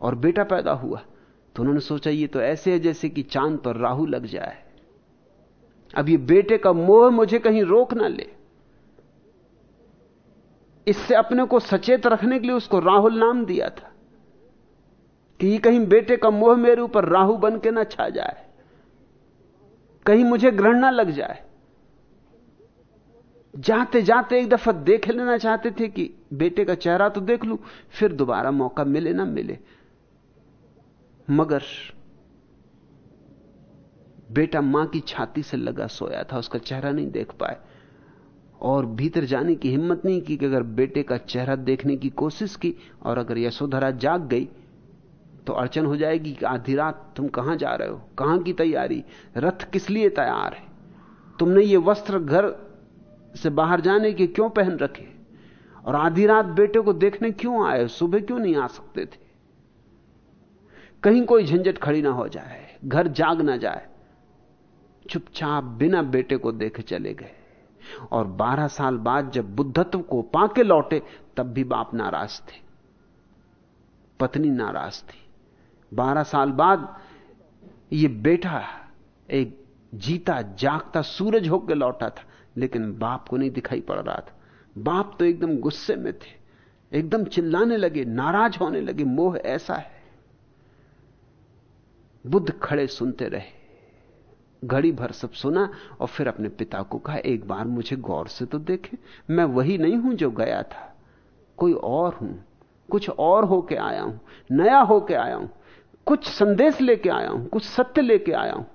और बेटा पैदा हुआ। तो उन्होंने सोचा, ये तो ऐसे है जैसे कि चाँद पर राहु लग जाए। अब ये बेटे का मोह मुझे कहीं रोक ना ले। इससे अपने को सचेत रखने के लिए उसको राहुल नाम दिया था कि कहीं बेटे का मोह मेरे ऊपर राहु बन के ना छा जाए, कहीं मुझे ग्रहण ना लग जाए। जाते जाते एक दफ़ा देख लेना चाहते थे कि बेटे का चेहरा तो देख लू, फिर दोबारा मौका मिले ना मिले। मगर बेटा माँ की छाती से लगा सोया था, उसका चेहरा नहीं देख पाए। और भीतर जाने की हिम्मत नहीं की कि अगर बेटे का चेहरा देखने की कोशिश की और अगर यशोधरा जाग गई तो अड़चन हो जाएगी कि आधी रात तुम कहाँ जा रहे हो? कहाँ की तैयारी? रथ किस लिए तैयार है? तुमने ये वस्त्र घर से बाहर जाने के क्यों पहन रखे? और आधी रात बेटे को देखने क्यों आए सुबह क्यों नहीं आ सकते थे? कहीं कोई झंझट खड़ी ना हो जाए, घर जाग ना जाए। चुपचाप बिना बेटे को देखे चले गए। और बारह साल बाद जब बुद्धत्व को पाके लौटे, तब भी बाप नाराज़ थे। पत्नी नाराज़ थी। बारह साल बाद ये बेटा एक जीता जागता सूरज होकर लौटा था, लेकिन बाप को नहीं दिखाई पड़ रहा था। बाप तो एकदम गुस्से में थे, एकदम चिल्लाने लगे, नाराज़ होने लगे, मोह ऐसा है। बुद्ध खड़े सुनते रहे। घड़ी भर सब सुना और फिर अपने पिता को कहा, एक बार मुझे गौर से तो देखे, मैं वही नहीं हूँ जो गया था। कोई और हूँ, कुछ और होके आया हूँ, नया होके आया हूँ, कुछ संदेश लेके आया हूँ, कुछ सत्य लेके आया हूँ।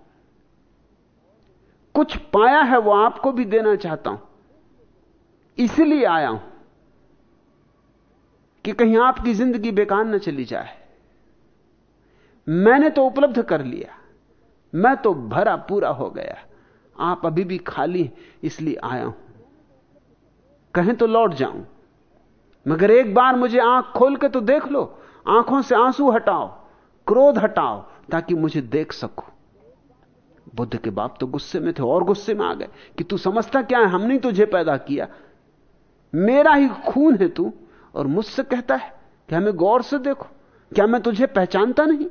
कुछ पाया है वो आपको भी देना चाहता हूँ, इसलिए आया हूँ कि कहीं आपकी ज़िंदगी बेकार न चली जाए। मैंने तो उपलब्ध कर लिया। मैं तो भरा पूरा हो गया। आप अभी भी खाली इसलिए आया हूँ। कहें तो लौट जाऊँ। मगर एक बार मुझे आँख खोल के तो देख लो, आँखों से आँसू हटाओ, क्रोध हटाओ, ताकि मुझे देख सको। बुद्ध के बाप तो गुस्से में थे, और गुस्से में आ गए कि तू समझता क्या है? हमने तुझे पैदा किया। मेरा ही खून है तू, और मुझसे कहता है कि हमें गौर से देखो। क्या मैं तुझे पहचानता नहीं?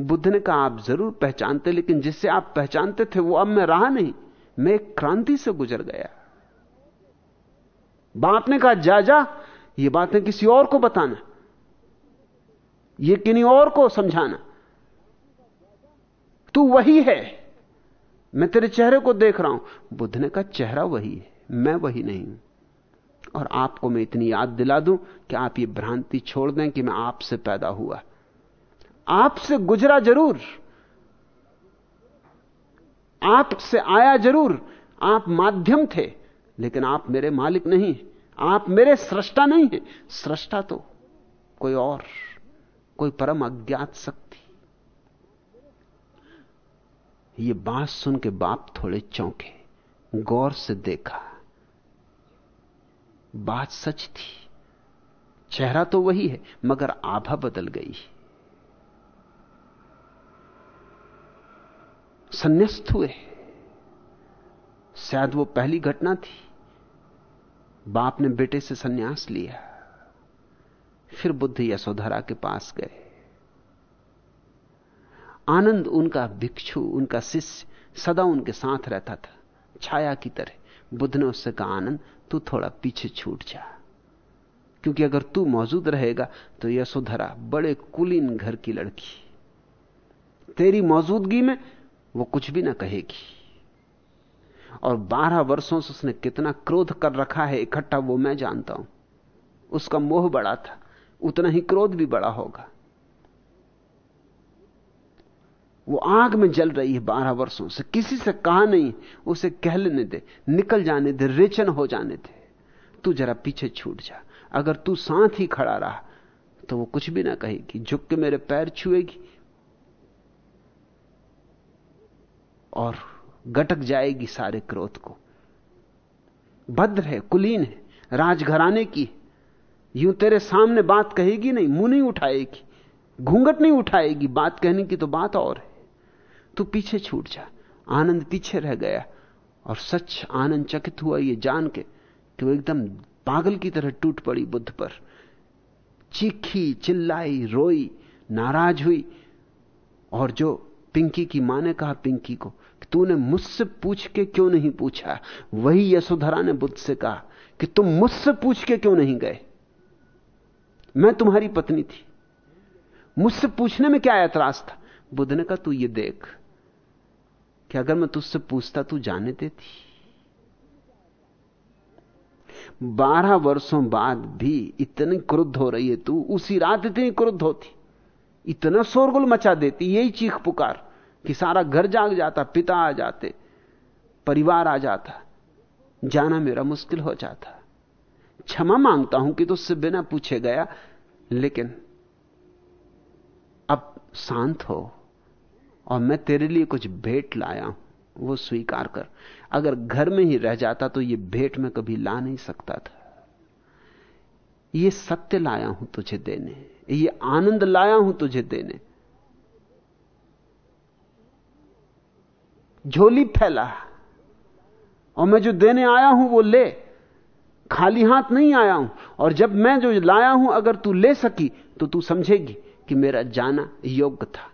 बुद्ध ने कहा, आप ज़रूर पहचानते, लेकिन जिससे आप पहचानते थे, वो अब मैं रहा नहीं। मैं एक क्रांति से गुजर गया। बाप ने कहा, जा जा, ये बातें किसी और को बताना। ये किन्हीं और को समझाना। तू वही है। मैं तेरे चेहरे को देख रहा हूँ। बुद्ध ने कहा, चेहरा वही है। मैं वही नहीं हूँ। और आपको मैं इतनी याद दिला दूँ कि आप ये भ्रांति छोड़ दें कि मैं आपसे पैदा हुआ। आपसे गुजरा ज़रूर। आपसे आया ज़रूर। आप माध्यम थे, लेकिन आप मेरे मालिक नहीं आप मेरे सृष्टा नहीं हैं। सृष्टा तो कोई और, कोई परम अज्ञात शक्ति। ये बात सुन के बाप थोड़े चौंके। गौर से देखा। बात सच थी। चेहरा तो वही है, मगर आभा बदल गई। संन्यास्त हुए। शायद वो पहली घटना थी। बाप ने बेटे से सन्यास लिया। फिर बुद्ध यशोधरा के पास गए। आनंद उनका भिक्षु, उनका शिष्य सदा उनके साथ रहता था। छाया की तरह। बुद्ध ने उससे कहा, आनंद, तू थोड़ा पीछे छूट जा। क्योंकि अगर तू मौजूद रहेगा तो यशोधरा बड़े कुलीन घर की लड़की तेरी मौजूदगी में वो कुछ भी ना कहेगी। और बारह वर्षों से उसने कितना क्रोध कर रखा है, इकट्ठा वो मैं जानता हूँ। उसका मोह बड़ा था, उतना ही क्रोध भी बड़ा होगा। वो आग में जल रही है बारह वर्षों से। किसी से कहा नहीं, उसे कह लेने दे, निकल जाने दे, रेचन हो जाने दे। तू जरा पीछे छूट जा। अगर तू साथ ही खड़ा रहा तो वो कुछ भी ना कहेगी। झुक के मेरे पैर छुएगी और गटक जाएगी सारे क्रोध को। भद्र है, कुलीन है राजघराने की यूँ तेरे सामने बात कहेगी नहीं, मुँह नहीं उठाएगी, घूंघट नहीं उठाएगी, बात कहने की तो बात और है। तू पीछे छूट जा, आनंद पीछे रह गया। और सच आनंद चकित हुआ ये जान के कि वो एकदम पागल की तरह टूट पड़ी बुद्ध पर। चीखी, चिल्लाई, रोई, नाराज़ हुई। और जो पिंकी की माँ ने कहा, पिंकी को तूने मुझसे पूछ के क्यों नहीं पूछा? वही यशोधरा ने बुद्ध से कहा कि तुम मुझसे पूछ के क्यों नहीं गए? मैं तुम्हारी पत्नी थी। मुझसे पूछने में क्या ऐतराज था? बुद्ध ने कहा, तू ये देख कि अगर मैं तुझसे पूछता, तू जाने देती। बारह वर्षों बाद भी इतनी क्रुद्ध हो रही है तू, उसी रात इतनी क्रुद्ध होती। इतना शोरगुल मचा देती, यही चीख पुकार। कि सारा घर जाग जाता, पिता आ जाते, परिवार आ जाता, जाना मेरा मुश्किल हो जाता। क्षमा माँगता हूँ कि तुझसे बिना पूछे गया, लेकिन अब शांत हो और मैं तेरे लिए कुछ भेंट लाया हूँ, वो स्वीकार कर। अगर घर में ही रह जाता तो ये भेंट में कभी ला नहीं सकता था। ये सत्य लाया हूँ तुझे देने, ये आनंद लाया हूँ तुझे देने झोली फैला। और मैं जो देने आया हूँ, वो ले। खाली हाथ नहीं आया हूँ। और जब मैं जो लाया हूँ, अगर तू ले सकी तो तू समझेगी कि मेरा जाना योग्य था।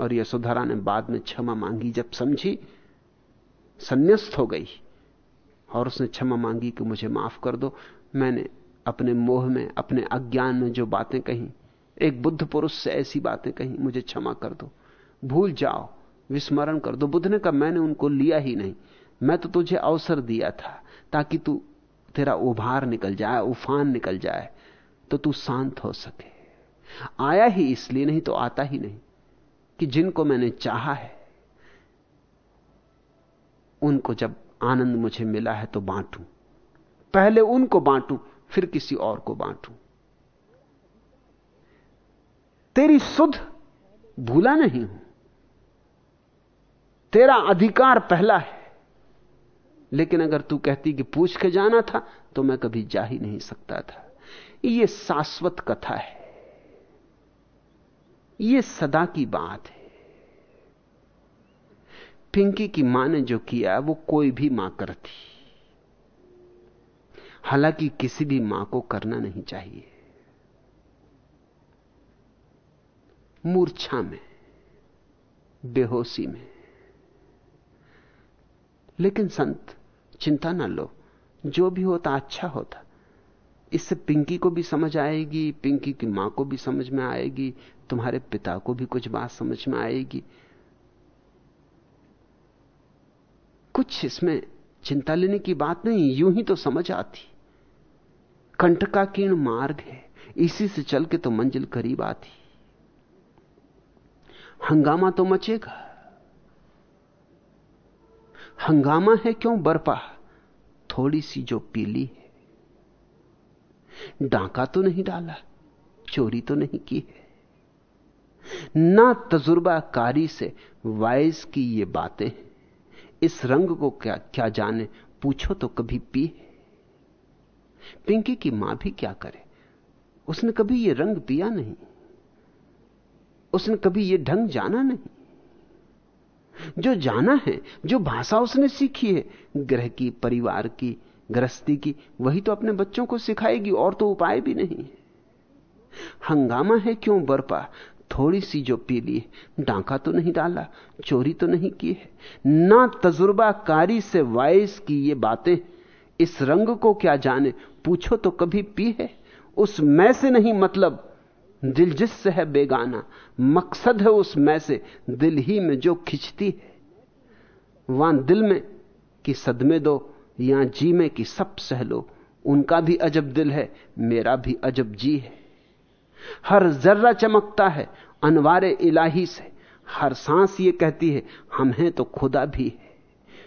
और यशोधरा ने बाद में क्षमा मांगी। जब समझी, संन्यास्त हो गई। और उसने क्षमा मांगी कि मुझे माफ़ कर दो। मैंने अपने मोह में, अपने अज्ञान में जो बातें कही, एक बुद्ध पुरुष से ऐसी बातें कही, मुझे क्षमा कर दो। भूल जाओ। विस्मरण कर दो। बुद्ध ने कहा, मैंने उनको लिया ही नहीं। मैं तो तुझे अवसर दिया था ताकि तू तेरा उभार निकल जाए, उफान निकल जाए तो तू शांत हो सके। आया ही इसलिए नहीं तो आता ही नहीं कि जिनको मैंने चाहा है, उनको जब आनंद मुझे मिला है तो बांटूं। पहले उनको बांटूं, फिर किसी और को बांटूं। तेरी सुध भूला नहीं हूँ। तेरा अधिकार पहला है। लेकिन अगर तू कहती कि पूछ के जाना था तो मैं कभी जा ही नहीं सकता था। यह शाश्वत कथा है। यह सदा की बात है। पिंकी की माँ ने जो किया, वो कोई भी माँ करती। हालाँकि किसी भी माँ को करना नहीं चाहिए। मूर्छा में, बेहोशी में। लेकिन संत, चिंता ना लो। जो भी होता अच्छा होता। इससे पिंकी को भी समझ आएगी, पिंकी की माँ को भी समझ में आएगी, तुम्हारे पिता को भी कुछ बात समझ में आएगी। कुछ इसमें चिंता लेने की बात नहीं, यूँ ही तो समझ आती। कंटकाकीर्ण मार्ग है, इसी से चल के तो मंजिल करीब आती। हंगामा तो मचेगा। हंगामा है क्यों बरपा? थोड़ी सी जो पीली है। डांका तो नहीं डाला, चोरी तो नहीं की है। ना तजुर्बाकारी से वाइज की ये बातें इस रंग को क्या क्या जाने, पूछो तो कभी पी पिंकी की माँ भी क्या करे? उसने कभी ये रंग पिया नहीं। उसने कभी ये ढंग जाना नहीं। जो जाना है, जो भाषा उसने सीखी है, ग्रह की, परिवार की, गृहस्थी की, वही तो अपने बच्चों को सिखाएगी, और तो उपाय भी नहीं हंगामा है क्यों, बरपा? थोड़ी सी जो पी ली डांका तो नहीं डाला, चोरी तो नहीं की है। ना तजुर्बाकारी से वायस की ये बातें, इस रंग को क्या जाने? पूछो तो कभी पी है? उस मैं से नहीं मतलब दिल जिससे है बेगाना। मकसद है उस मैं से, दिल ही में जो खिंचती है। वहाँ दिल में कि सदमे दो, या जी में कि सब सह लो उनका भी अजब दिल है, मेरा भी अजब जी है। हर जर्रा चमकता है, अनवारे इलाही से। हर सांस ये कहती है, हम हैं तो खुदा भी है।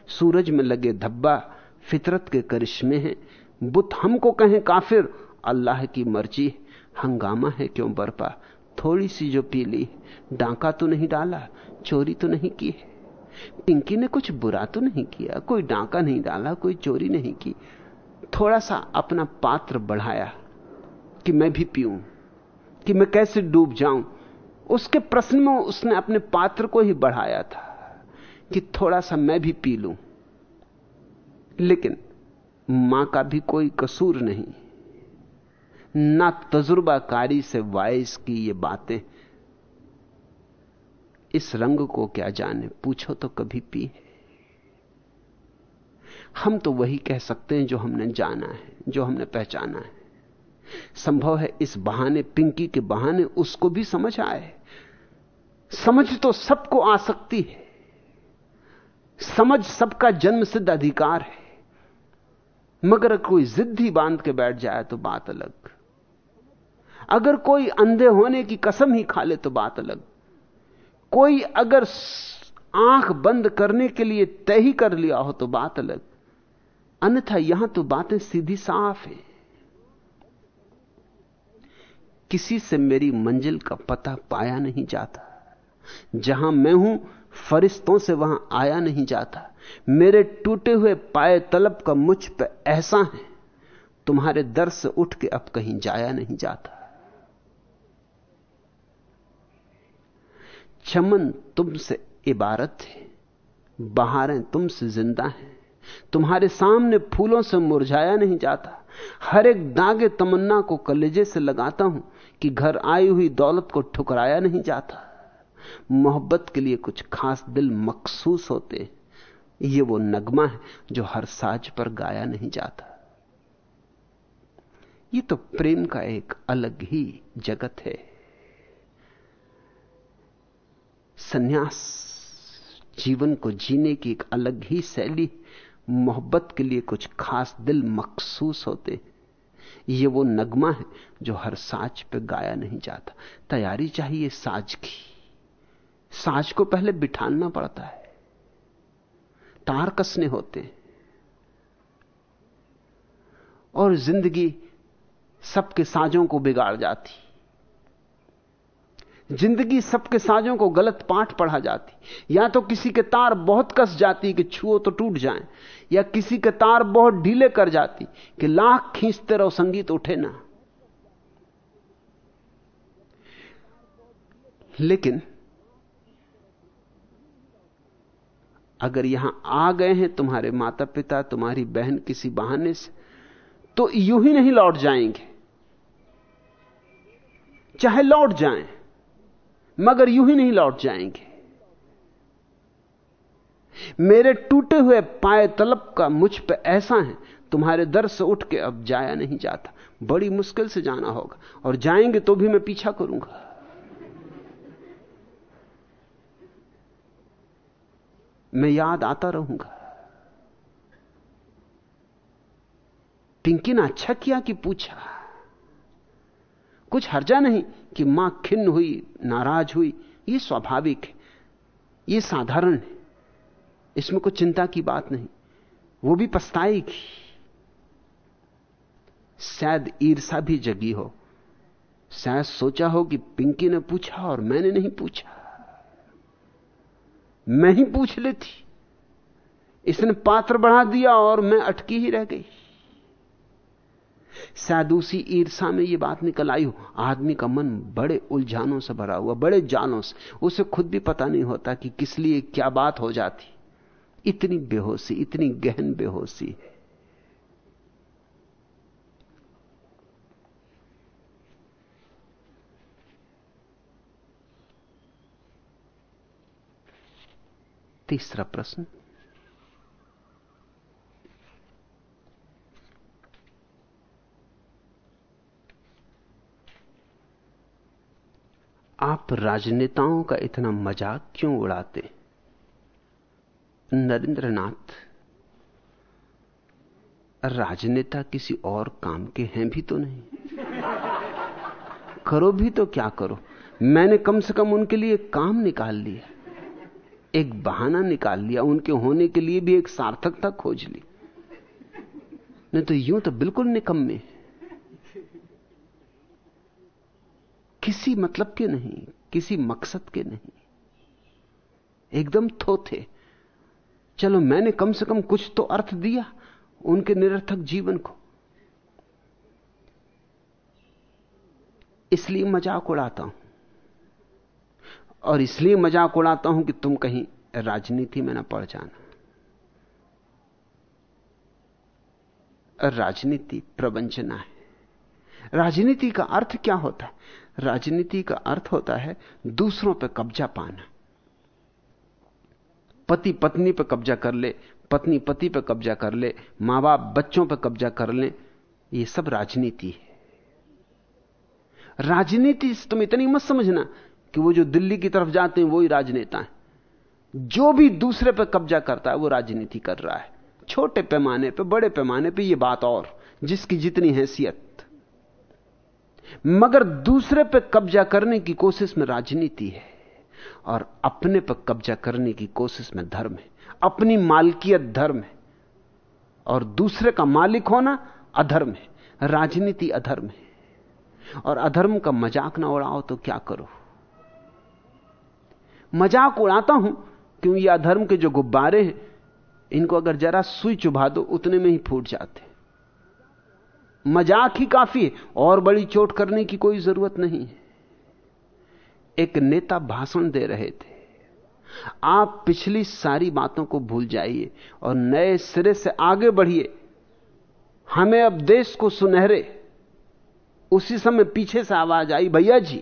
सूरज में लगे धब्बा, फितरत के करिश्मे हैं। बुत हमको कहें काफिर, अल्लाह की मर्ज़ी हंगामा है क्यों बरपा? थोड़ी सी जो पी ली डांका तो नहीं डाला, चोरी तो नहीं की पिंकी ने कुछ बुरा तो नहीं किया, कोई डांका नहीं डाला, कोई चोरी नहीं की। थोड़ा सा अपना पात्र बढ़ाया कि मैं भी पीऊं, कि मैं कैसे डूब जाऊँ। उसके प्रश्न में उसने अपने पात्र को ही बढ़ाया था कि थोड़ा सा मैं भी पी लूँ। लेकिन माँ का भी कोई कसूर नहीं। ना तजुर्बाकारी से वायस की ये बातें। इस रंग को क्या जाने? पूछो तो कभी पी है हम तो वही कह सकते हैं जो हमने जाना है, जो हमने पहचाना है। संभव है इस बहाने, पिंकी के बहाने उसको भी समझ आए। समझ तो सबको आ सकती है। समझ सबका जन्म सिद्ध अधिकार है। मगर कोई जिद ही बाँध के बैठ जाए तो बात अलग। अगर कोई अंधे होने की कसम ही खा ले तो बात अलग। कोई अगर आँख बंद करने के लिए तय ही कर लिया हो तो बात अलग। अन्यथा यहाँ तो बातें सीधी साफ़ है। किसी से मेरी मंजिल का पता पाया नहीं जाता। जहाँ मैं हूँ, फरिश्तों से वहाँ आया नहीं जाता। मेरे टूटे हुए पाए तलब का मुझ पर ऐसा है। तुम्हारे दर से उठ के अब कहीं जाया नहीं जाता। चमन तुमसे इबारत है, बहारें तुमसे ज़िंदा हैं। तुम्हारे सामने फूलों से मुरझाया नहीं जाता। हर एक दागे तमन्ना को कलेजे से लगाता हूँ कि घर आई हुई दौलत को ठुकराया नहीं जाता। मोहब्बत के लिए कुछ खास दिल मखसूस होते ये वो नगमा है जो हर साज पर गाया नहीं जाता। ये तो प्रेम का एक अलग ही जगत है। सन्यास जीवन को जीने की एक अलग ही शैली मोहब्बत के लिए कुछ खास दिल मखसूस होते ये वो नगमा है जो हर साज पे गाया नहीं जाता। तैयारी चाहिए साज की। साज को पहले बिठाना पड़ता है। तार कसने होते हैं। और ज़िंदगी सबके साजों को बिगाड़ जाती ज़िंदगी सबके साजों को गलत पाठ पढ़ा जाती। या तो किसी के तार बहुत कस जाती कि छुओ तो टूट जाएँ, या किसी के तार बहुत ढीले कर जाती कि लाख खींचते रहो, संगीत उठे ना। लेकिन अगर यहाँ आ गए हैं तुम्हारे माता पिता तुम्हारी बहन किसी बहाने से तो यूँ ही नहीं लौट जाएँगे। चाहे लौट जाएँ मगर यूँ ही नहीं लौट जाएँगे। मेरे टूटे हुए पाए तलब का मुझ पे ऐसा है, तुम्हारे दर से उठ के अब जाया नहीं जाता। बड़ी मुश्किल से जाना होगा, और जाएँगे तो भी मैं पीछा करूँगा। मैं याद आता रहूँगा। पिंकी ने अच्छा किया कि पूछा। कुछ हर्जा नहीं कि माँ खिन्न हुई, नाराज़ हुई। यह स्वाभाविक है। यह साधारण है। इसमें कुछ चिंता की बात नहीं। वो भी पछताएगी। शायद ईर्षा भी जगी हो। शायद सोचा हो कि पिंकी ने पूछा और मैंने नहीं पूछा। मैं ही पूछ लेती। इसने पात्र बढ़ा दिया और मैं अटकी ही रह गई। उसी ईर्षा में यह बात निकल आई हो, आदमी का मन बड़े उलझानों से भरा हुआ, बड़े जालों से। उसे खुद भी पता नहीं होता कि किस लिए क्या बात हो जाती। इतनी बेहोशी, इतनी गहन बेहोशी। तीसरा प्रश्न आप राजनेताओं का इतना मज़ाक क्यों उड़ाते? नरेंद्रनाथ, राजनेता किसी और काम के हैं भी तो नहीं। करो भी तो क्या करो? मैंने कम से कम उनके लिए काम निकाल लिया। एक बहाना निकाल लिया, उनके होने के लिए भी एक सार्थकता खोज ली। नहीं तो यूँ तो बिल्कुल निकम्मे किसी मतलब के नहीं, किसी मकसद के नहीं। एकदम थोथे। चलो मैंने कम से कम कुछ तो अर्थ दिया उनके निरर्थक जीवन को। इसलिए मज़ाक उड़ाता हूँ। और इसलिए मज़ाक उड़ाता हूँ कि तुम कहीं राजनीति में ना पड़ जाना। राजनीति प्रवंचना है। राजनीति का अर्थ क्या होता है? राजनीति का अर्थ होता है दूसरों पर कब्जा पाना। पति पत्नी पर कब्जा कर ले, पत्नी पति पर कब्जा कर ले माँ बाप बच्चों पर कब्जा कर ले, ये सब राजनीति है। राजनीति से तुम इतनी मत समझना कि वो जो दिल्ली की तरफ़ जाते हैं वो ही राजनेता है। जो भी दूसरे पर कब्जा करता है, वो राजनीति कर रहा है। छोटे पैमाने पे, बड़े पैमाने पे ये बात और, जिसकी जितनी हैसियत। मगर दूसरे पर कब्जा करने की कोशिश में राजनीति है। और अपने पर कब्जा करने की कोशिश में धर्म है। अपनी मालकियत धर्म है। और दूसरे का मालिक होना अधर्म है। राजनीति अधर्म है। और अधर्म का मज़ाक ना उड़ाओ तो क्या करो? मज़ाक उड़ाता हूँ क्यों ये अधर्म के जो गुब्बारे हैं, इनको अगर जरा सुई चुभा दो, उतने में ही फूट जाते मज़ाक ही काफ़ी है, और बड़ी चोट करने की कोई ज़रूरत नहीं है। एक नेता भाषण दे रहे थे। आप पिछली सारी बातों को भूल जाइए और नए सिरे से आगे बढ़िए। हमें अब देश को सुनहरे, उसी समय पीछे से आवाज़ आई, भैया जी,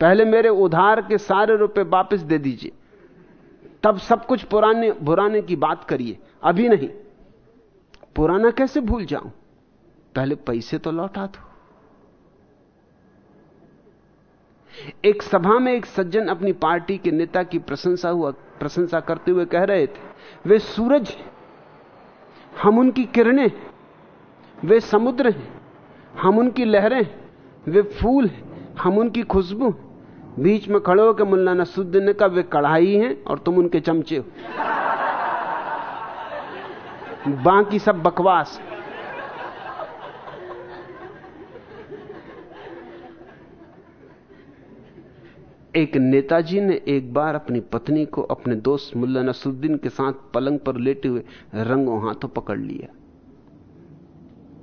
पहले मेरे उधार के सारे रुपए वापस दे दीजिए। तब सब कुछ पुराने, बुराने की बात करिए। अभी नहीं। पुराना कैसे भूल जाऊँ? पहले पैसे तो लौटा दो। एक सभा में एक सज्जन अपनी पार्टी के नेता की प्रशंसा हुआ, प्रशंसा करते हुए कह रहे थे, वे सूरज हम उनकी किरणें वे समुद्र हैं, हम उनकी लहरें वे फूल हैं, हम उनकी खुशबू बीच में खड़े होकर मुल्ला नसुद्दीन कहा, वे कढ़ाई हैं और तुम उनके चमचे हो। बाकी सब बकवास एक नेताजी ने एक बार अपनी पत्नी को अपने दोस्त मुल्ला नसरुद्दीन के साथ पलंग पर लेटे हुए रंगों हाथों पकड़ लिया।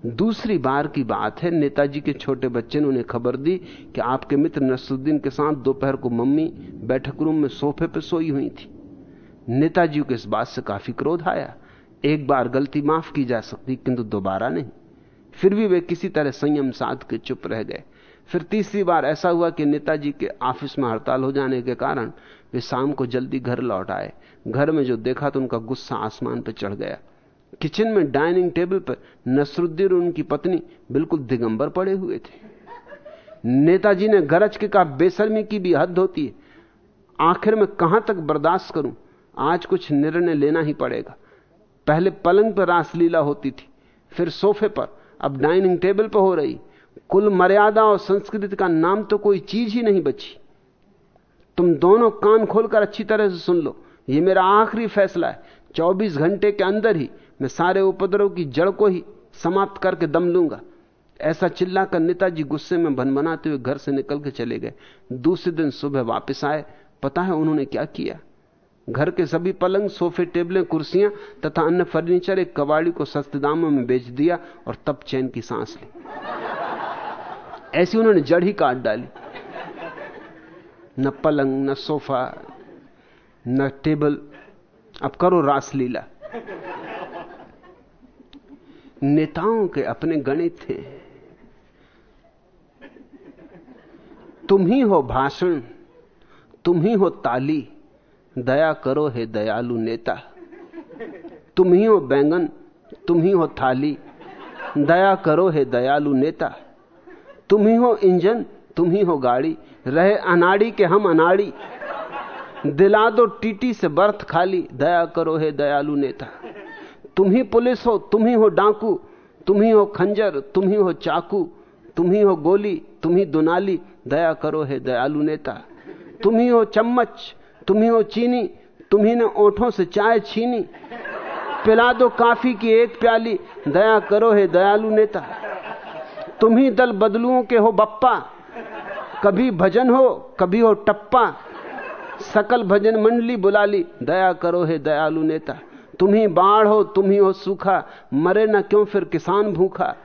दूसरी बार की बात है, नेताजी के छोटे बच्चे ने उन्हें खबर दी कि आपके मित्र नसरुद्दीन के साथ दोपहर को मम्मी बैठक रूम में सोफे पर सोई हुई थी। नेताजी को इस बात से काफ़ी क्रोध आया। एक बार गलती माफ़ की जा सकती, किंतु दोबारा नहीं। फिर भी वे किसी तरह संयम साध के चुप रह गए। फिर तीसरी बार ऐसा हुआ कि नेताजी के ऑफ़िस में हड़ताल हो जाने के कारण वे शाम को जल्दी घर लौट आए। घर में जो देखा तो उनका गुस्सा आसमान पर चढ़ गया। किचन में डाइनिंग टेबल पर नसरुद्दीन और उनकी पत्नी बिल्कुल दिगंबर पड़े हुए थे। नेताजी ने गरज के कहा बेसरमी की भी हद होती है। आखिर में कहाँ तक बर्दाश्त करूँ? आज कुछ निर्णय लेना ही पड़ेगा। पहले पलंग पर रासलीला होती थी, फिर सोफे पर। अब डाइनिंग टेबल पर हो रही। कुल मर्यादा और संस्कृति का नाम तो कोई चीज़ ही नहीं बची। तुम दोनों कान खोलकर अच्छी तरह से सुन लो। ये मेरा आखिरी फैसला है। 24 घंटे के अंदर ही मैं सारे उपद्रव की जड़ को ही समाप्त करके दम लूँगा। ऐसा चिल्लाकर नेताजी गुस्से में भनभनाते हुए घर से निकल के चले गए। दूसरे दिन सुबह वापस आए। पता है उन्होंने क्या किया? घर के सभी पलंग, सोफे, टेबलें, कुर्सियाँ तथा अन्य फर्नीचर एक कबाड़ी को सस्ते दामों में बेच दिया और तब चैन की सांस ली। ऐसी उन्होंने जड़ ही काट डाली। न पलंग, न सोफा, न टेबल। अब करो रासलीला। नेताओं के अपने गणित थे। तुम ही हो भाषण, तुम ही हो ताली। दया करो हे दयालु नेता। तुम ही हो बैंगन, तुम ही हो थाली। दया करो हे दयालु नेता। तुम ही हो इंजन तुम ही हो गाड़ी रहे अनाड़ी के हम अनाड़ी दिला दो टीटी से बर्थ खाली दया करो हे दयालु नेता तुम ही पुलिस हो तुम ही हो डाकू तुम ही हो खंजर तुम ही हो चाकू तुम ही हो गोली तुम ही दुनाली दया करो हे दयालु नेता तुम ही हो चम्मच तुम ही हो चीनी तुम ही ने ओठों से चाय छीनी पिला दो काफ़ी की एक प्याली दया करो हे दयालु नेता तुम ही दल बदलुओं के हो बप्पा। कभी भजन हो, कभी हो टप्पा। सकल भजन मंडली बुला ली, दया करो हे दयालु नेता। तुम ही बाढ़ हो, तुम ही हो सूखा। मरे ना क्यों फिर किसान भूखा।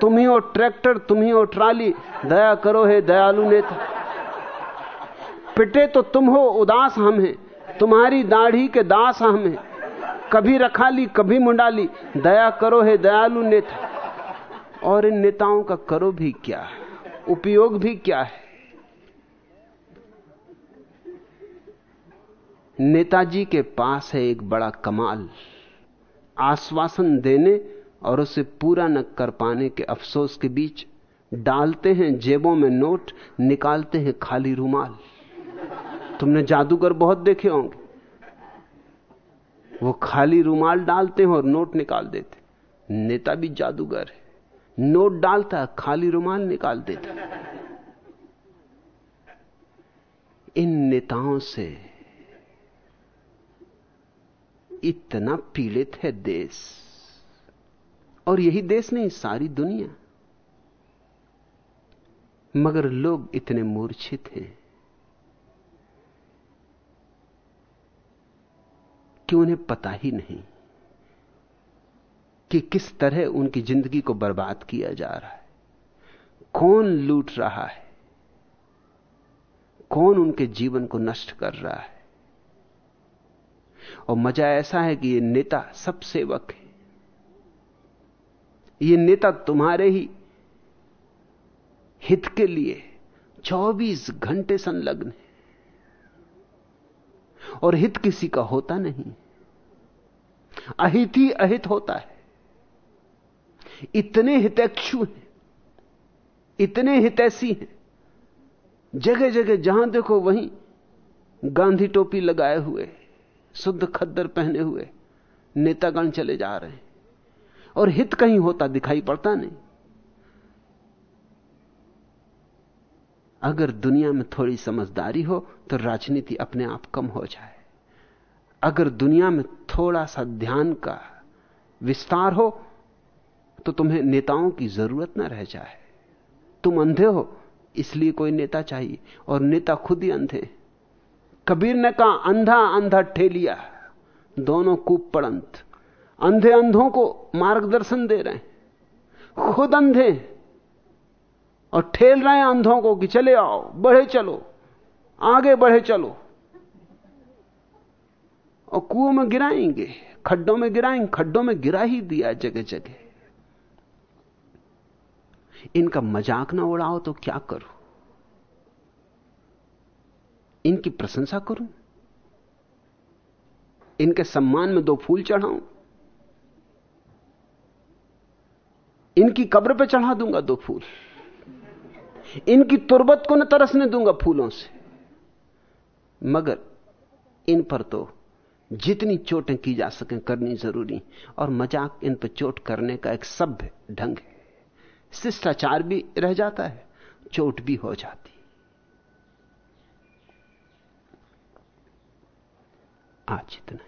तुम ही हो ट्रैक्टर, तुम ही हो ट्राली। दया करो हे दयालु नेता। पिटे तो तुम हो, उदास हम हैं। तुम्हारी दाढ़ी के दास हम हैं। कभी रखा ली, कभी मुंडाली दया करो हे दयालु नेता। और इन नेताओं का करो भी क्या उपयोग भी क्या है? नेताजी के पास है एक बड़ा कमाल। आश्वासन देने और उसे पूरा न कर पाने के अफसोस के बीच डालते हैं जेबों में नोट, निकालते हैं खाली रुमाल। तुमने जादूगर बहुत देखे होंगे। वो खाली रुमाल डालते हैं और नोट निकाल देते नेता भी जादूगर है। नोट डालता, खाली रुमाल निकाल देता। इन नेताओं से इतना पीड़ित है देश। और यही देश नहीं, सारी दुनिया। मगर लोग इतने मूर्छित हैं कि उन्हें पता ही नहीं। कि किस तरह उनकी ज़िंदगी को बर्बाद किया जा रहा है? कौन लूट रहा है? कौन उनके जीवन को नष्ट कर रहा है? और मज़ा ऐसा है कि ये नेता सब सेवक है। ये नेता तुम्हारे ही हित के लिए 24 घंटे संलग्न है। और हित किसी का होता नहीं। अहित ही अहित होता है। इतने हितैक्षु हैं, इतने हितैषी हैं। जगह जगह जहाँ देखो वहीं गांधी टोपी लगाए हुए, शुद्ध खद्दर पहने हुए नेतागण चले जा रहे हैं। और हित कहीं होता दिखाई पड़ता नहीं। अगर दुनिया में थोड़ी समझदारी हो तो राजनीति अपने आप कम हो जाए। अगर दुनिया में थोड़ा सा ध्यान का विस्तार हो तो तुम्हें नेताओं की ज़रूरत ना रह जाए। तुम अंधे हो, इसलिए कोई नेता चाहिए। और नेता खुद ही अंधे। कबीर ने कहा, अंधा अंधा ठेलिया। दोनों कूप पड़ंत। अंधे अंधों को मार्गदर्शन दे रहे हैं। खुद अंधे। और ठेल रहे हैं अंधों को कि चले आओ, बढ़े चलो। आगे बढ़े चलो। और कुओं में गिराएँगे, खड्डों में गिराएँगे खड्डों में गिरा ही दिया जगह जगह इनका मज़ाक ना उड़ाओ तो क्या करूँ? इनकी प्रशंसा करूँ? इनके सम्मान में दो फूल चढ़ाऊं? इनकी कब्र पे चढ़ा दूँगा दो फूल। इनकी तुरबत को न तरसने दूँगा फूलों से। मगर इन पर तो जितनी चोटें की जा सकें करनी ज़रूरी, और मज़ाक इन पर चोट करने का एक सभ्य ढंग है। शिष्टाचार भी रह जाता है चोट भी हो जाती। आज इतना।